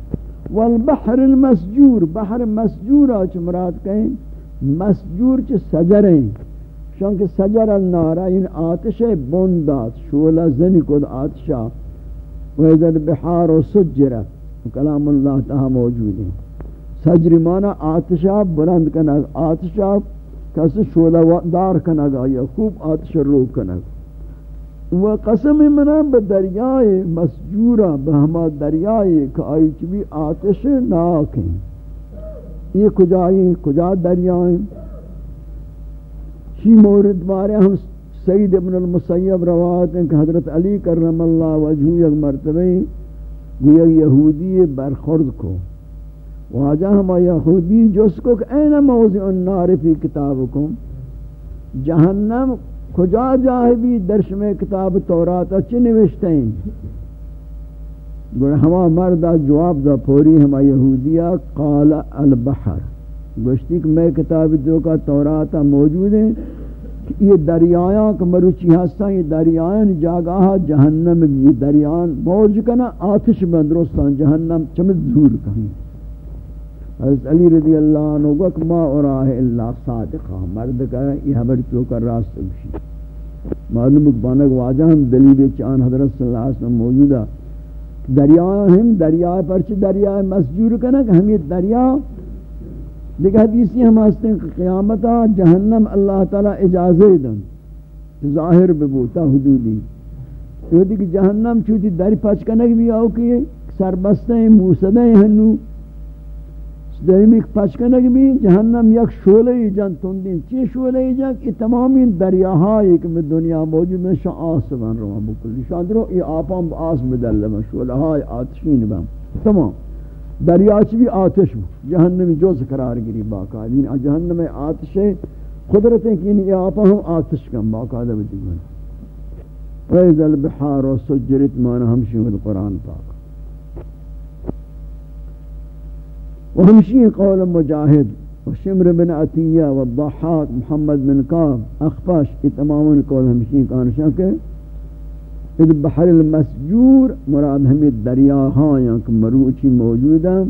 والبحر المسجور، بحر مسجور آج مراد کہیں، مسجور چھ سجریں چونکہ سجر النارا ان یعنی آتش بندات شولا زنی کد آتشا ویدر بحار و سجرت کلام اللہ تہا موجود ہیں۔ سجر مانا آتشا بلند کنگ آتشا کس شولا دار کنگ آیا خوب آتش روک کنگ۔ و قسم منا بدریائے مسجورا، به بہما دریائے کہ آئی چبی آتش ناک ہیں یہ کجائیں کجا دریائیں چی مورد بارے ہم سید ابن المسیب روایت ہیں کہ حضرت علی کرم اللہ وجہ یک مرتبہ گویا یہودی برخورد کو. واجہ ہم یہودی جس کو کہ این موضع النار فی کتابکم، جہنم کجا جاہے بھی درش میں کتاب تورات اچھی نوشتے ہیں؟ گویا ہما مردہ جواب دا پوری ہما یہودیہ، قال البحر۔ گوشتی کہ میں کتاب دو کا توراتا موجود ہیں، یہ دریایاں کہ مروچی ہستان یہ دریایاں جاگاہ جہنم یہ دریان موج کنا آتش بندرستان جہنم چمت دور کہیں۔ حضرت علی رضی اللہ عنہ گو ما اراہ اللہ صادقہ ہاں، مرد کا یہ حبر چوکر راست بشی۔ معلوم اکبانک واجہ ہم دلیل چان حضرت صلی اللہ علیہ وسلم موجودہ دریاں ہم دریائے پرچ دریائے مسجور کنا کہ ہم یہ دریاء دیکھ حدیثی ہم آستے ہیں قیامتا جہنم اللہ تعالی اجازے دن۔ ظاہر ببوتا حدودی۔ یہ دیکھ جہنم چوتی در پچکنک بھی آو کہ سربستے ہیں موسدے ہیں ہنو درمی پچکنک بھی جہنم یک شولے ہی جان تندین چی شولے ہی جان کہ تمامی دریاہائی کہ میں دنیا موجود ہیں شاہ آس بن رہا بکلی شاہ درو یہ آپاں آس بدل لما شولے ہائی آتشین بن تمام دریاچ بھی آتش جہنم جوز قرار گری باقاعدین جہنم آتش قدرتیں کہ یہ آپا ہم آتش کم باقاعدہ بھی گنا فیض البحار و سجرت مانا ہمشی ہوں قرآن پاک و ہمشی قول مجاہد و شمر بن عطیہ و الضحاق محمد بن قاب اخفاش یہ قول ہمشی کانشا کہ اذ بحر المسجور مراد ہمیں دریا ہاں یا کہ مروچی موجود ہیں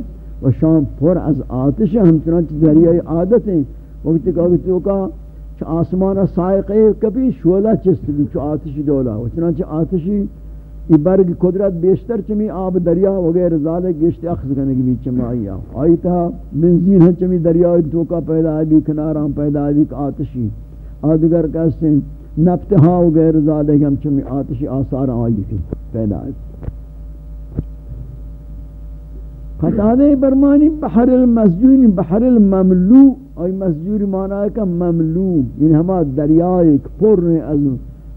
و شام پر از آتش ہیں ہم چنانچہ دریائی عادت ہیں۔ وقت کہ وقت کا چھ آسمان سائقے کبھی شولہ چست بھی چھ آتشی دولا و چنانچہ آتشی یہ برگ قدرت بیشتر چمی آب دریا وغیر زالے گشت اخذ کرنے کی بیچ چمائی آئی تھا بنزین ہے چمی دریائی توکا پیدا ہے بھی کناران پیدا ہے بھی آتشی. آدگر کہتے ہیں نفتہا و غیر زادہ ہم چمی آتشی آثار آئی تھی، پیدا ہے خطادہ برمانی بحر المسجور بحر المملو. اور مسجور مانا ہے کہ مملو یعنی ہما دریائے پرنے از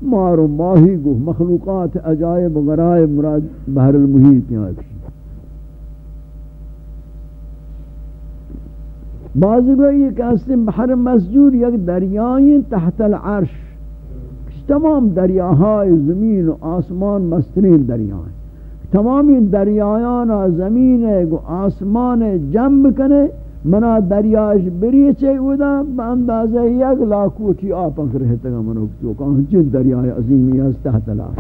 مار و ماہی گو مخلوقات عجائب و غرائب مراد بحر المحیط یہاں کشی بعض گوئی یہ کہتے ہیں بحر مسجور یک دریائیں تحت العرش تمام دریاهای زمین و آسمان مسترین دریائیں۔ تمامی دریایان زمین و آسمان جمع کنے منا دریاش بری چے اودا با اندازہ یک لاکوٹی آپک رہتا گا منو کتو کہاں جن دریائے عظیمی ہے تحت لاش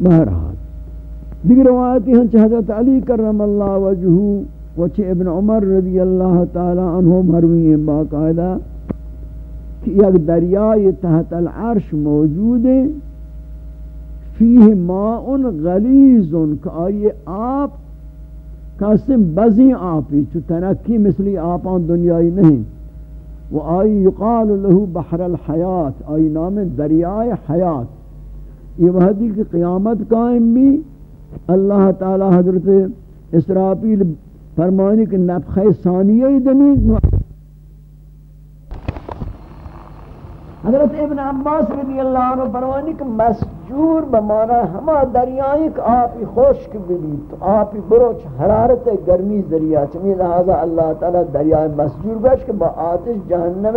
بہرحال، دیگر روایتی ہیں چہ حضرت علی کرم اللہ وجہو وچہ ابن عمر رضی اللہ تعالی عنہ مروی ہیں باقاعدہ، کہ یک دریائے تحت العرش موجود ہے فیہ ماء غلیظ، کہ آئیے آپ قسم بزی آپی چو تنکی مثلی آپان دنیای نہیں. و آئی یقال له بحر الحیات، آئی نام دریائے حیات. یہ وحدی کی قیامت قائم بھی اللہ تعالی حضرت اسرافیل فرمانی کہ نفخ ثانیہ دمی حضرت ابن عباس رضی اللہ عنہ فرمانی کہ مسجور بمانا ہما دریائی کہ آپی خوشک بھی تو آپی بروچ حرارت گرمی ذریعہ چمی لہذا اللہ تعالی دریائی مسجور بش کہ با آتش جہنم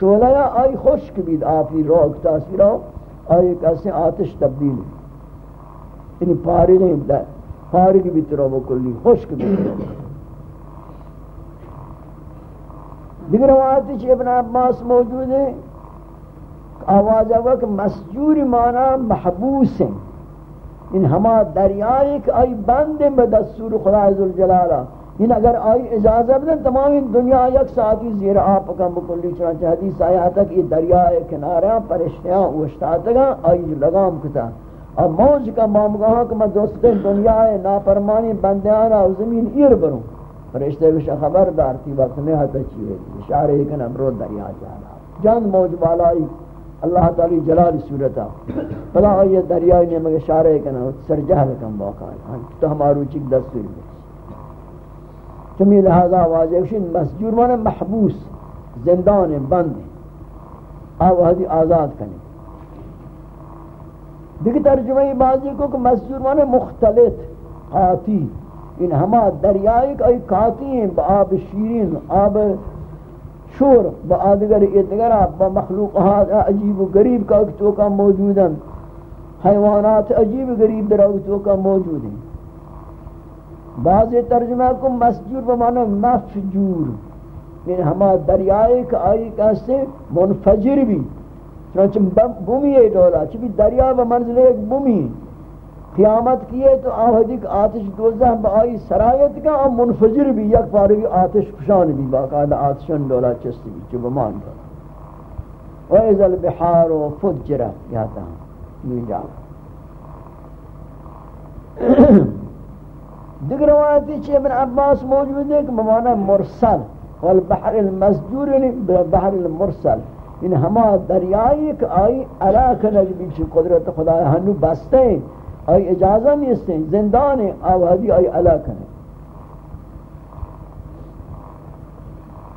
شولہ آئی خوشک بھی آپی روک تاثیرہ آئی کیسے آتش تبدیل یعنی پاری نہیں در پاری بھی ترو بکلی خوشک بھی دیگر روایتی ابن عباس موجود ہیں۔ آواز وقت مسجور مانا محبوس ہیں۔ ان ہما دریائی کہ آئی بند ہیں بدستور خدا عزالجلالہ ان اگر آئی اجازت دیں تمام دنیا یک ساتھی زیر آپ کا مکلی چنانچہ حدیث آیا تک یہ دریائے کناریاں پرشتیاں اوشتا اوشتاتگاں آئی لگام کتا۔ اب موج کا مامگاہاں کہ میں دوستیں دنیا ہے ناپرمانی بندیانا زمین ایر بروں۔ فرشتے بشا خبردار تھی وقت میں حتی چیئے اشارے کن امرو دریا جانا۔ جان موج بالائی اللہ تعالی جلال صورتا فلا آئی دریائی نے مگے اشارے کن سر جہل کن باقا ہے ہاں، تو ہمارو چک دستور بھی چمی لہذا واضح شن مسجور مانا محبوس، زندان بند آو حدی آزاد کنی دیکھ ترجمہ بازی کو کہ مسجور مانا مختلط، قاتی. ان ہما دریائی کا ایک کاتی ہیں، با آب شیرین، آب شور با آدگر ادگر با مخلوقات عجیب و غریب کا اکتو کا موجود ہیں حیوانات عجیب و غریب در اکتو کا موجود ہیں بعض ترجمہ کو مسجور بمانا مفجور. یعنی ہما دریائی کا آئی کہستے منفجر بھی چنانچہ بومی ہے دولا. چبی دریا بمنزل ایک بومی. قیامت کیے تو آہدی جی کہ آتش دوزہ با سرایت کا، آم منفجر بھی، یک پارگی آتش پشان بھی باقاعدہ آتشن دولا چستی بھی، چو بمان دولا وَإِذَا الْبِحَارُ فُجِّرَتْ یاتا ہم یہ جا دیگر روایتی چی ابن عباس موجود ہے کہ بمانا مرسل، والبحر المسجور یعنی بحر المرسل۔ یعنی ہما دریائی کہ آئی علاقہ نجبی چی قدرت خدا ہنو بستے۔ ہیں آئی اجازہ نہیں اس ہیں زندان ہیں آوازی آئی علاقہ ہیں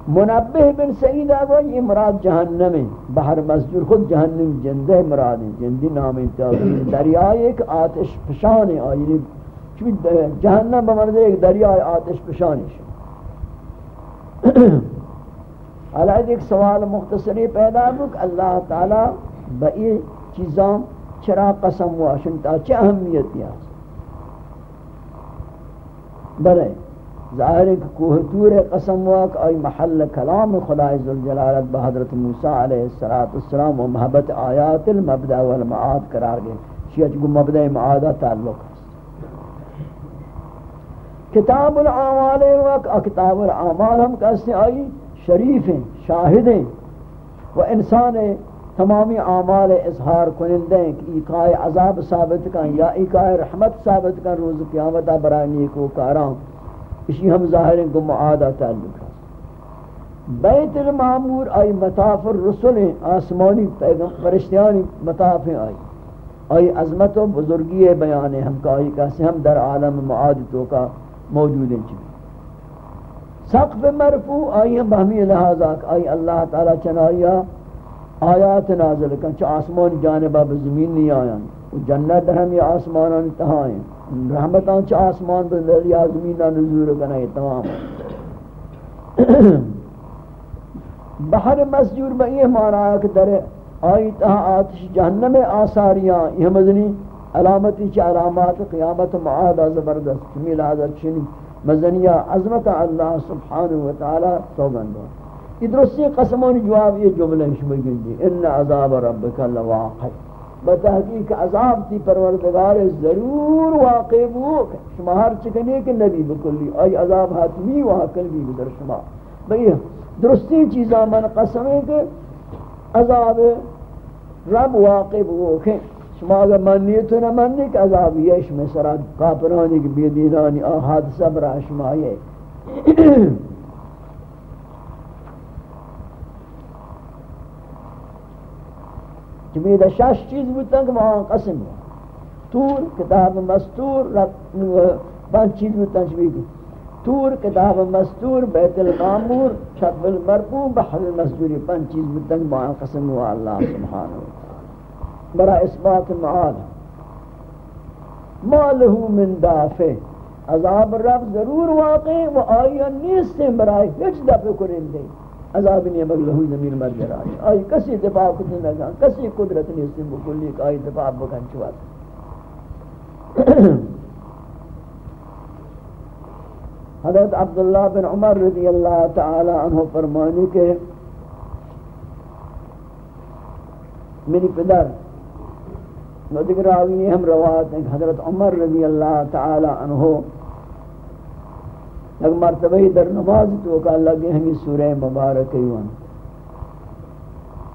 منبہ بن سعید آگو یہ مراد جہنم ہے۔ بحر مسجور خود جہنم جندہ مراد ہیں جندی نام انتظار دریائے ایک آتش پشان ہے۔ آئی جہنم بمرد ایک دریائے آتش پشان ہے۔ علیہ ایک سوال مختصری پیدا ہو کہ اللہ تعالی بئی چیزاں چرا قسم واشن تا چه اهمیتی است بلے، ظاہر ہے کہ کوہ تور قسم واک آئی محل کلام خدا عزالجلالت بحضرت موسیٰ علیہ السلام و محبت آیات المبدع والمعاد قرار گئے۔ شیعت کو مبدع معادہ تعلق ہے۔ کتاب العامال وقت کتاب العامال ہم کہتے ہیں، آئی شریف ہیں شاہد ہیں و انسان تمامی اعمال اظہار کنندے ہیں کہ ایقائے عذاب ثابت کن یا ایقائے رحمت ثابت کن روز قیامت برای نیکو کاران. اسی ہم ظاہر ہیں کو معادہ تعلق ہے. بیت المعمور آئی مطاف الرسل ہیں، آسمانی پیغم فرشتیانی مطاف ہیں آئی. آئی عظمت و بزرگی بیان ہم کا آئی کہتے ہم در عالم معادتوں کا موجود ہیں چلی سقف مرفوع آئی ہم بہمی لحاظہ آئی اللہ تعالی چنائیہ آیات نازل کن چا آسمان جانب اب زمین نہیں آیا جنت ہم یہ آسمان انتہا ہیں. رحمتان چا آسمان پر یا زمین نزور کنا یہ تمام. بحر مسجور میں یہ مانا ہے کہ در آئی تہا آتش جہنم آثاریاں، یہ مدنی علامتی چا علامات قیامت معاہدہ زبردست. جمیل حضرت چنی مزنیہ عظمت اللہ سبحانہ وتعالی سوگندہ یہ درستی قسمان جواب یہ جملہ شما گندی ان عذاب ربک لواقع. بتحقیق عذاب تی پروردگار ضرور واقع بو، شما ہر چکنے کہ نبی بکلی ای عذاب حتمی واقع بھی بدر شما۔ بھئی درستی چیزاں من قسم ہے کہ عذاب رب واقع بو کہ شما اگر منی تو نہ منی کہ عذاب یہ شما سرا کافرانی کی بے دینانی حادثہ برا شما یہ۔ کہ میرا شش چیز بودتا کہ وہاں قسم ہوا تور، کتاب مستور پانچ چیز میں تنجبی کی تور، کتاب مستور، بیت المامور شطب المرفوع بحر المسجوری پانچ چیز میں تنج باں قسم ہوا۔ اللہ سبحانہ وتعالی برا اثبات معاد ما له من دافع۔ عذاب رب ضرور واقع و آیا نیست برای ہچ دفع کریں دیں عذاب نہیں مگر لہو زمین مر جرائی آئی کسی دفاع کتنے لگا، کسی قدرت نیست سے بکلی کہ آئی دفاع بکن چوات حضرت عبداللہ بن عمر رضی اللہ تعالی عنہ فرمانی کہ میری پدر دیگر راوی ہم روایت ہیں حضرت عمر رضی اللہ تعالی عنہ ایک مرتبہ در نماز تو کہ اللہ کی ہمیں سورہ مبارک ایوان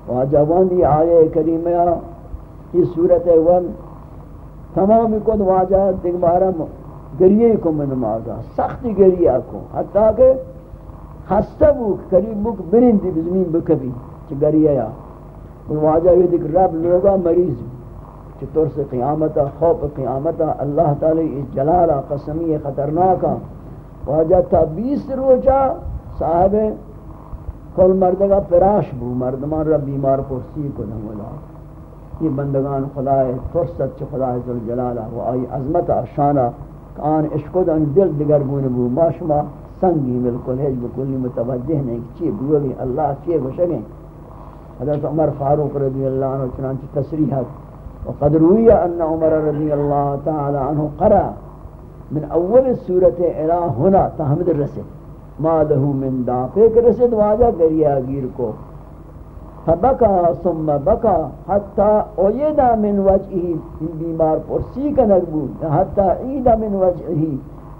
واجبان دی آیے کریمہ یہ سورت ایوان تمام کد واجہ دیکھ بارا گریے کو من نمازا سختی گریہ کو۔ حتیٰ کہ خستہ بوک، قریب بوک برندی بزمین بکبی چھ گریہ یا واجہ یہ دیکھ رب لوگا مریض چطور سے قیامتا خوف قیامتا اللہ تعالی اس جلالہ قسمی خطرناکا واجہ تا بیس روچا صاحب کل مردگا پراش بو مردمان رب بیمار پرسی کو نمولا یہ بندگان خدای فرصت چھ خدای ذوالجلالہ و آئی عظمتا شانہ آن عشق دن دل دگر بون بو. ما شما سنگی بالکل ہے بکلی متوجہ نہیں چی بولی اللہ چی گوشگیں حضرت عمر فاروق رضی اللہ عنہ چنانچہ تصریحات. وقد روي أن عمر رضي الله تعالى عنه قرأ. من أول السورة إلى هنا تحمد الرسل ما له من دا فيك رسد واجہ گریا گیر کو. فبكى ثم بكى حتى أيد من وجهه من بیمار پرسی کا نقبو حتى عيد من وجهه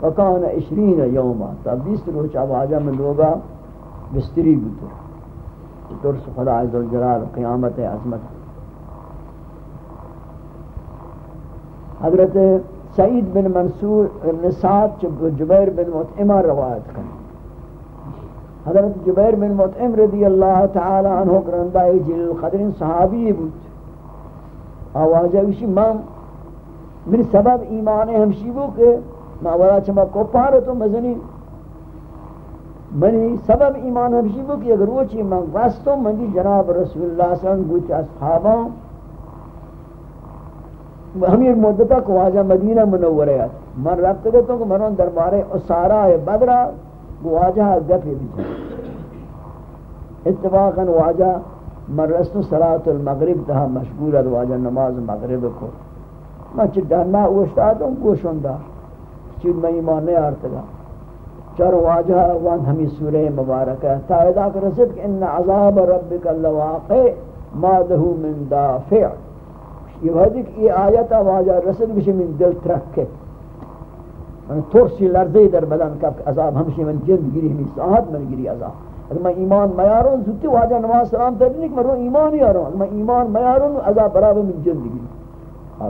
وكان عشرين يوما تا بیس روچ واجہ من لوگا بستری بطر ترس خدا عز الجلال قیامت عظمت. حضرت سعید بن منصور بن سعد جبیر بن مطعمہ روایت کریں حضرت جبیر بن مطعم رضی اللہ تعالی عنہ کرندہ جل القدر صحابی بود. آوازہ وشی مام من سبب ایمان ہمشی بو کہ ماورا چما کو پارو تو مزنی. منی سبب ایمان ہمشی بو کہ اگر وہ چی من وستو من جناب رسول اللہ صلی اللہ علیہ وسلم گوچ اصحاباں ہمیں مدتا کو واجہ مدینہ منورہ ہے۔ من رفت گو تو کہ منون دربارے اسارہ بدرہ واجہ گفی بھی اتفاقا واجہ من رسل صلاة المغرب تہا مشغول ہے واجہ نماز مغرب کو۔ میں چھ ڈرنا اوشتا ہوں گوشن دا چید میں ایمان نہیں آرتا گا۔ چار واجہ وان ہمیں سورہ مبارک ہے۔ تا ادا رسد کہ ان عذاب ربک اللہ واقع، ما دہو من دافع۔ یہ وحدی کہ یہ آیت آواجہ رسد بشی من دل ترکے من ترسی لرزی در بدن کب عذاب ہمشی من جند گری، ہمیں ساہت من گری عذاب۔ اگر میں ایمان میارون زودتی واجہ نماز سلام تردنی کہ میں رو ایمان ہی آرون اگر میں ایمان میارون، عذاب برابر من جند گری۔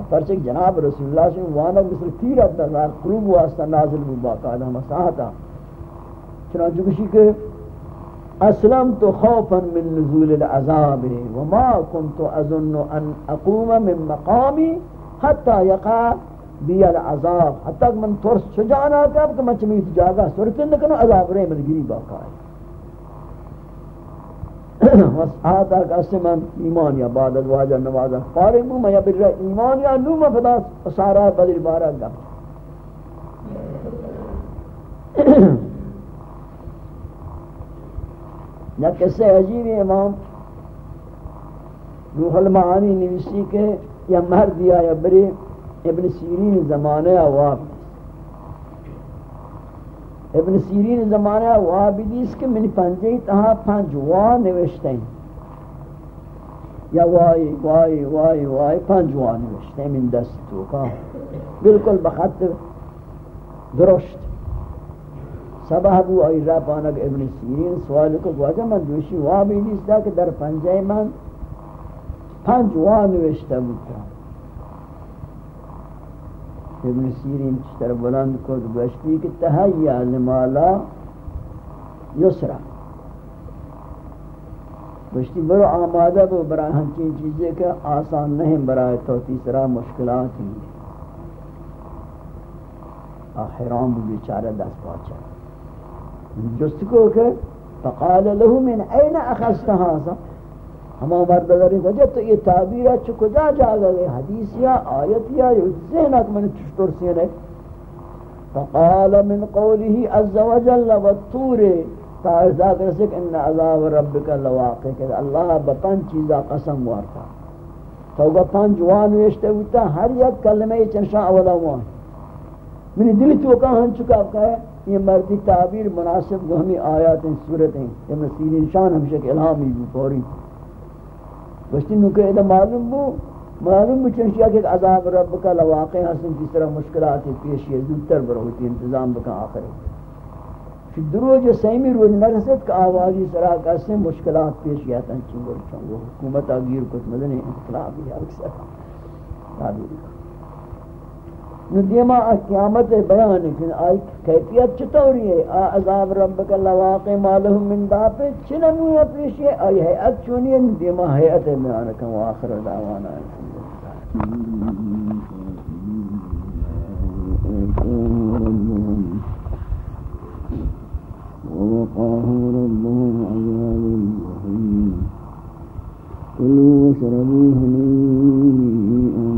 پرچک جناب رسول اللہ سے وانا بسر تیر اپنا قلوب واسطہ نازل مباقا ہم ساہتا چنانچہ کشی کہ أسلمت خوفا من نزول العذاب وما كنت أظن أن أقوم من مقامي حتى يقع بي العذاب. حتى من ترس شجانا کب کہ میں چمیت جاگا سرتن نکنو عذاب رہے من گری باقا ہے وسعاتا کہ من ایمان یا بعد الواجہ نوازا فارغ بو میں یا بر ایمان یا نو فدا سارا بدر بارا گا یا کسے عجیب امام روح المعانی نویسی کے یا مہر دیا یا بری ابن سیرین زمانہ واب ابن سیرین زمانہ وابدیس کے من پنجی تہا پنج وان نوشتے ہیں۔ یا وائی وائی وائی وائی پنج وان نوشتے ہیں۔ من دست تو کا۔ بالکل بخط درشت سبح بو ای را پانک ابن سیرین سوال کو گواجہ من دوشی وہاں بھی نیستا کہ در پنجے من پنج وہاں نوشتا بودتا ابن سیرین چتر بلند کو گوشتی کہ تحییٰ لمالا یسرا۔ گوشتی برو آمادہ بو برای ہمچین چیزیں کہ آسان نہیں برای تو تیسرا مشکلات ہی۔ ہیں حرام بیچارہ دست پاچا۔ جست کو کہ فقال له من اين اخذت هذا؟ ہما مرد داری وجہ تو یہ تعبیر ہے کجا جا گئے حدیث یا آیت یا ذہنک من چشتر سینے فقال من قوله عز وجل والطور تارزا کرسک ان عذاب ربک لواقع کہ اللہ بپن چیزا قسم وارتا. تو گا پنج وان ویشتے ہوتا ہر یک کلمہ چنشاء اولا وان. منی دلی تو کہاں ہن چکا ہے یہ مردی تعبیر مناسب وہ ہمیں آیات ہیں صورت ہیں، یہ مسیل انشان ہمشہ کہ الہامی بھی فوری بشتی نکہ ادھا معلوم بو معلوم بو چنشیا کہ عذاب رب کا لواقع حسن جس طرح مشکلات پیش ہے زودتر برہوتی انتظام بکا آخر ہے درو جو سیمی روز نرسد کا آوازی سرا کسے مشکلات پیش گیا تن چنگر چنگو حکومت آگیر کت مدنی انقلابی اکثر۔ تعبیر۔ کا ندیما قیامت بیان ہے کہ آئی کیفیت چطوری ہے؟ عذاب ربک اللہ واقع مالہم من دافع چنمو ہے پیش ہے؟ آئی حیعت چونی ہے؟ ندیما حیعت بیان کم آخر دعوانا ہے۔ ووقاهم ربهم عذاب الجحيم كلوا واشربوا هنيئا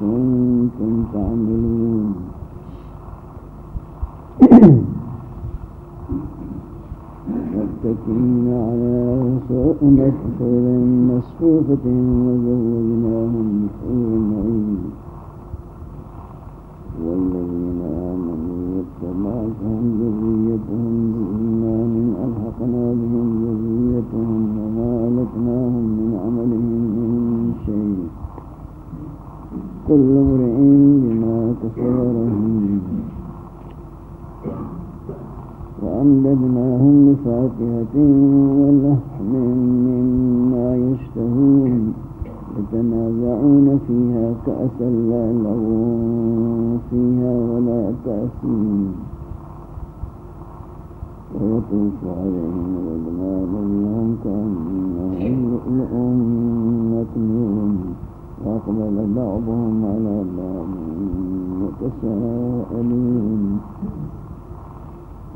كنتم تعملون. متكئين على مسحور مصفوفة وزوجناهم بحور عين والذين آمنوا واتبعتهم ذريتهم بإيمان ألحقنا بهم ذريتهم وما ألتناهم من عملهم من شيء. كل امرئ بما رهين وأمددناهم بفاكهة ولحم مما يشتهون. يتنازعون فيها كأسا لا لغو فيها ولا تأثيم. ويطوف عليهم الأبناء لهم كأنهم لؤلؤ مكنون. وأقبل بعضهم على بعض يتساءلون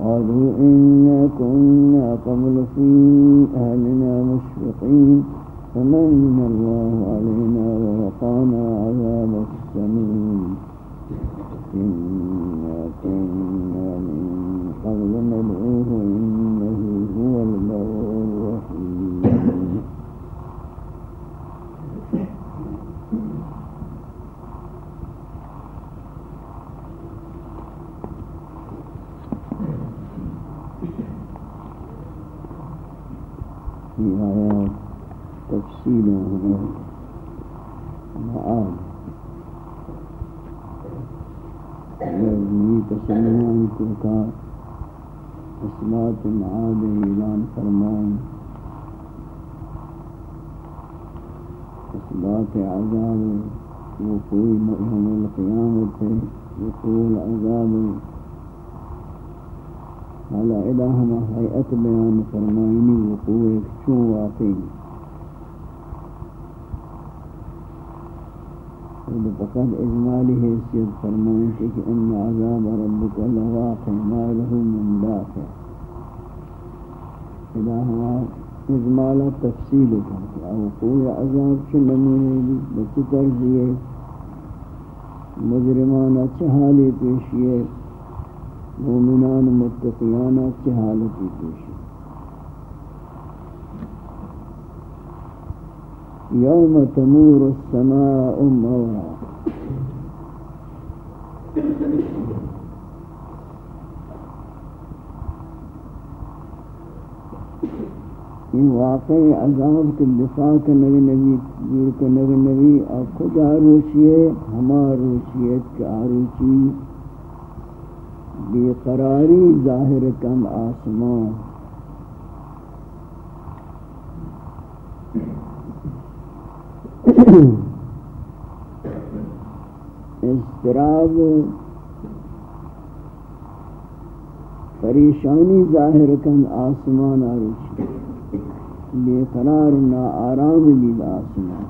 قالوا إنا كنا قبل في أهلنا مشفقين فمن الله علينا ووقانا عذاب السمين إنا كنا اجمالا تفصیل کرتا وقوع عذاب چھ نمونے بھی بچ ترجیے مجرمانہ چہالی پیشیے مومنان متقیانہ کی حالتی پیش یوم تمور السماء مورا۔ Thank you. یہ واقعی عذاب کے دفاع کا نبی نبی دور کا نبی نبی اور خود آروچی ہے ہما روچیت کا آروچی بے قراری ظاہر کم آسمان. اضطراب پریشانی ظاہر کم آسمان آرش بے قرار نا آرام بھی آسمان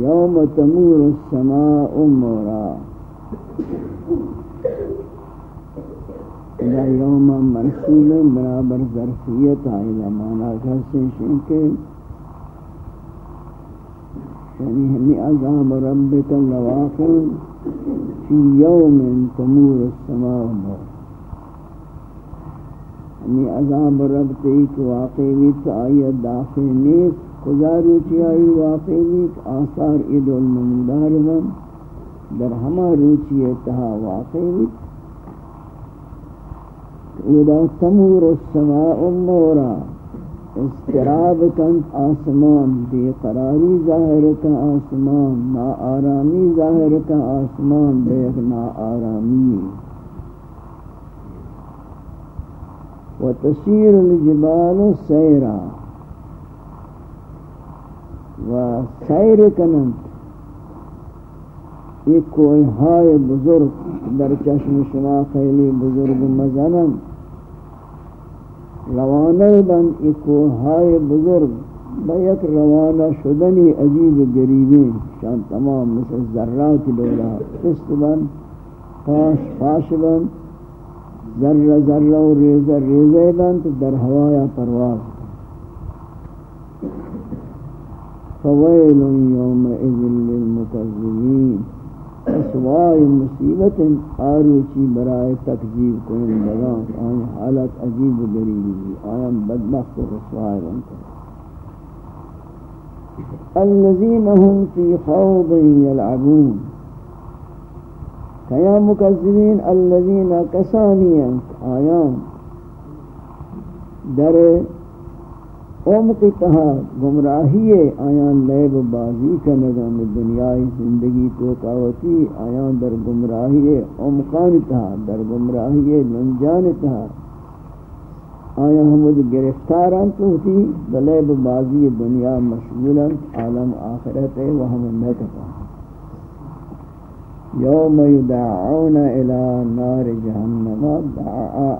یوم تمور السماء مورا اذا یوم مرسول برابر ظرفیت آئی لمانا کسی شنکے یعنی ہمی عذاب ربک لواقع فی یوم تمور السماء والنور ہمی عذاب رب تیک واقعی بیت آیت داخل نیت کجا روچی آئی واقعی بیت آثار عید المندار بن در ہما روچی اتہا واقعی بیت اذا تمور السماء النورا استراب کن آسمان، بے قراری ظاہر کا آسمان نا آرامی ظاہر کا آسمان، بے نا آرامی و تسیر الجبال سیرا و سیر کنن ایک کوئی ہائے بزرگ در چشم شما خیلی بزرگ مزنن. روانہ بند اکوہائے بزرگ. بیک روانہ شدنی عجیب گریبیں شان تمام مثل ذرات دولا قسط بند پاش پاش بند ذرة ذرة و ریزه ریزه بند در هوای پرواز فویل اذن للمکذبین اسوای مصیبت آروچی برای تکذیب کنندگان آن حالت عجیب و غریبی آن بدبخت و رسوای بنده الذين هم في خوض يلعبون. کیا مکذبین الذین کسانی آیان. در عمق تہا گمراہی آیان لیب بازی کا نظام دنیای زندگی تو کاوتی، آیان در گمراہی عمقان تہا، در گمراہی ننجان تہا. آیان ہمود گرفتاران تو تھی لیب بازی دنیا مشغولا عالم آخرت ہے وہ ہم نکتا یوم یدعون الى نار جہنم دعا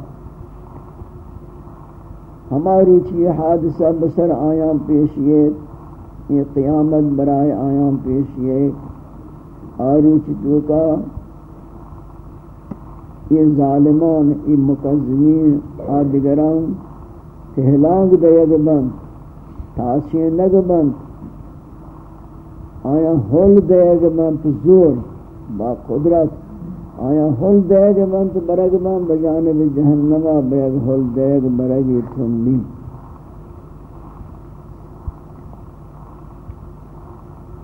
ہماری چی حادثہ بسر آیاں پیشیت یہ قیامت برائے آیاں پیشیت آروچ دوکا یہ ظالمان، یہ مقذمین آدگران تہلانگ دیگ بند تاسین نگ بند۔ آیا ہول دیگ بند، زور۔ با قدرت، آیا ہل دیگ بنت برگ بن بجانب جہنما بیگ ہل دے دیگ برگی تھنی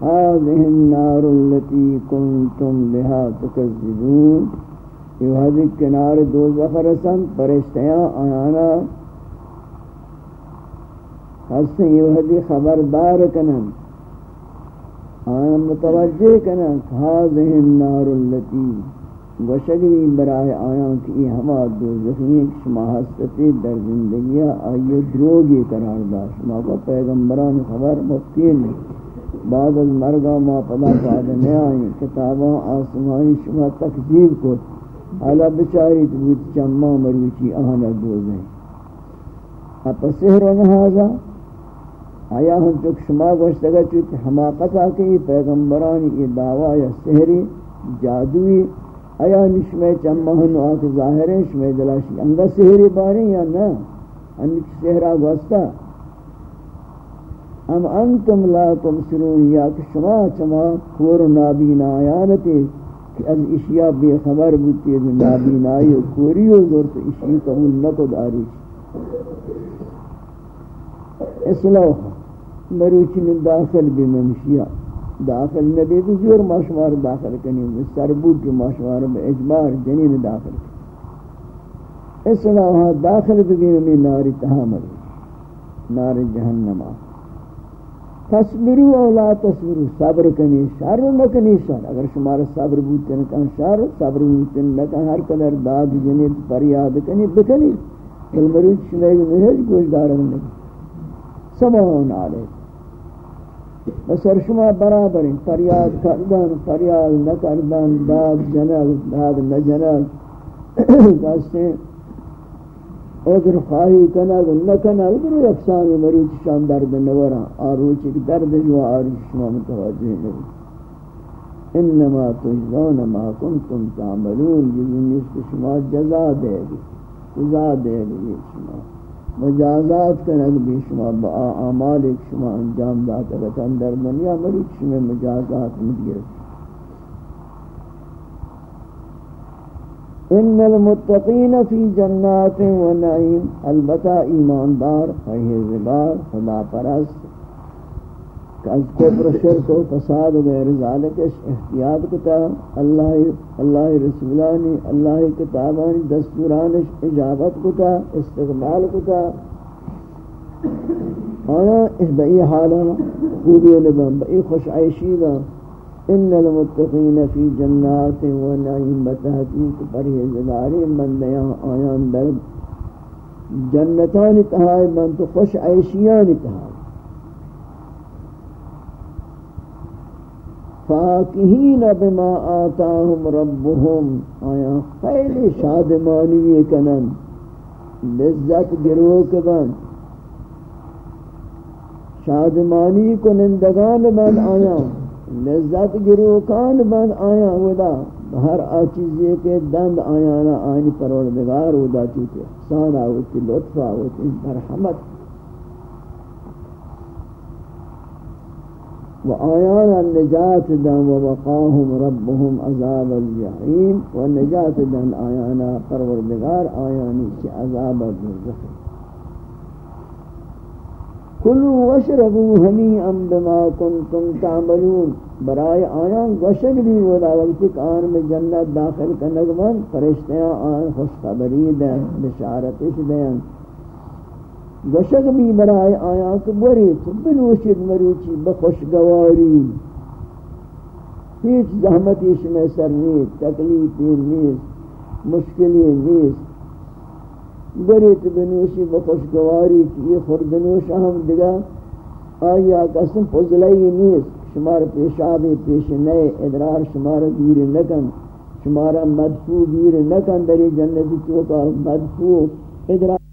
هذه النار التي كنتم بها تكذبون یہ حدیث کنار دوزخ رسن پرشتیاں آیانا. حسن یہ حدیث خبردار کنن. آیا متوجہ کنن هذه النار التي گوشگی برائے آیاں کی ہما دو زخمی شما حسطی در زندگی آئیے دروگی قرار دا شما کو پیغمبران خبر مفتین بعد از مرگا ما پدا پادا نہیں آئیں کتاباں آسمانی شما تکذیب کو حالا بچاری تبوت چما مروچی آنا دوزیں اپا سحر و نحاظا آیا ہم چک شما گوشتگا چوتی حماقت آکے پیغمبرانی یہ دعوی یا سحری جادوی، آیا نشمے چمہن آک ظاہر ہیں، شمے دلاشی انگا سہری باریں یا نا؟ انک سہرہ گوستا۔ ام انتم لا تمسرون یا کہ شما چما کور نابین آیانتی کہ از اشیاء بے خبر بودتی، از نابین آئی و کوری و زورت اشیاء قبول نکو داری اصلاح مروچی من داخل بممشیہ داخل نبی بھی زور ماشوار داخل کنی سربود کی ماشوار میں اجبار جنین داخل کنی اس اصلاحا داخل بھی میں ناری تحامل نار جہنما تصبرو او لا تصبرو. صبر کنی، شر نکنی شر. اگر شمار صبر بود کنی شر، صبر بود کنی ہر قدر داد جنین پریاد کنی، بکنی. کل مروچ شمیگ محج گوش دارن لگی سبحان علیکم. بسر شما برابرین، فریاد کردن، فریاد نکردن داد جنل داد نجنل کسی اگر خواهی کنگ نکنگ. برو یکسانی مروچ شام درد نورا. آروچی که درد جو آروچ شما متوجه نبود. انما تجزون ما کنتم تعملون. یعنی جزی کہ شما جزا دے گی جزا دے گی یعنی شما. مجازات کنگ بھی شما با اعمال ایک شما انجام داتا رکھا در دنیا مریض شما مجازات مدیر ان المتقین فی جنات و نعیم البتہ ایماندار فہیزگار خدا پرست از کفر شرک و فساد و غیر ذالک احتیاط کتا. اللہ اللہ رسولانی اللہ کتابانی دستورانش اجابت کتا استقبال کتا. آیا بئی حالا خوبی لبن بئی خوش عیشی با؟ ان المتقین فی جنات و نعیم بتحقیق پرہیزگاری بندیاں آیان در جنتان تہائی تو خوش عیشیان تہائی فاکہین بما آتاہم ربهم آیا خیلی شادمانی کنن، لذت گروہ کبن۔ شادمانی کنندگان بن آیا، لذت گروہ کان بن آیا ودا۔ ہر آچیزی کے دند آیانا آنی پروردگار ودا چوتے سانا ہوتی لطفہ ہوتی مرحمت۔ وآيان النجاة دن ووقاهم ربهم عذاب الجحيم والنجاة دن آيانا پروردگار آياني چه عذاب الجحيم كلوا واشربوا هنيئا بما كنتم تعملون. برائے آیان گوشک بھی ودا وقت آن میں جنت داخل کنگ من فرشتیاں آن خوشخبری دیں، بشارتش دیں گشک بھی برائے آیا کہ بری تو بنوشید مروچی بخوشگواری ہیچ زحمتی اس میں سر نیت تکلیفی نیت مشکلی نیت بری تو بنوشی بخوشگواری کی یہ خردنوش ہم دگا آیا قسم فضلی نیت شمار پیشابی پیش نئے، ادرار شمار گیر نکن. شمارا مدفوع گیر نکن دری جنتی چوکا مدفوع، ادرار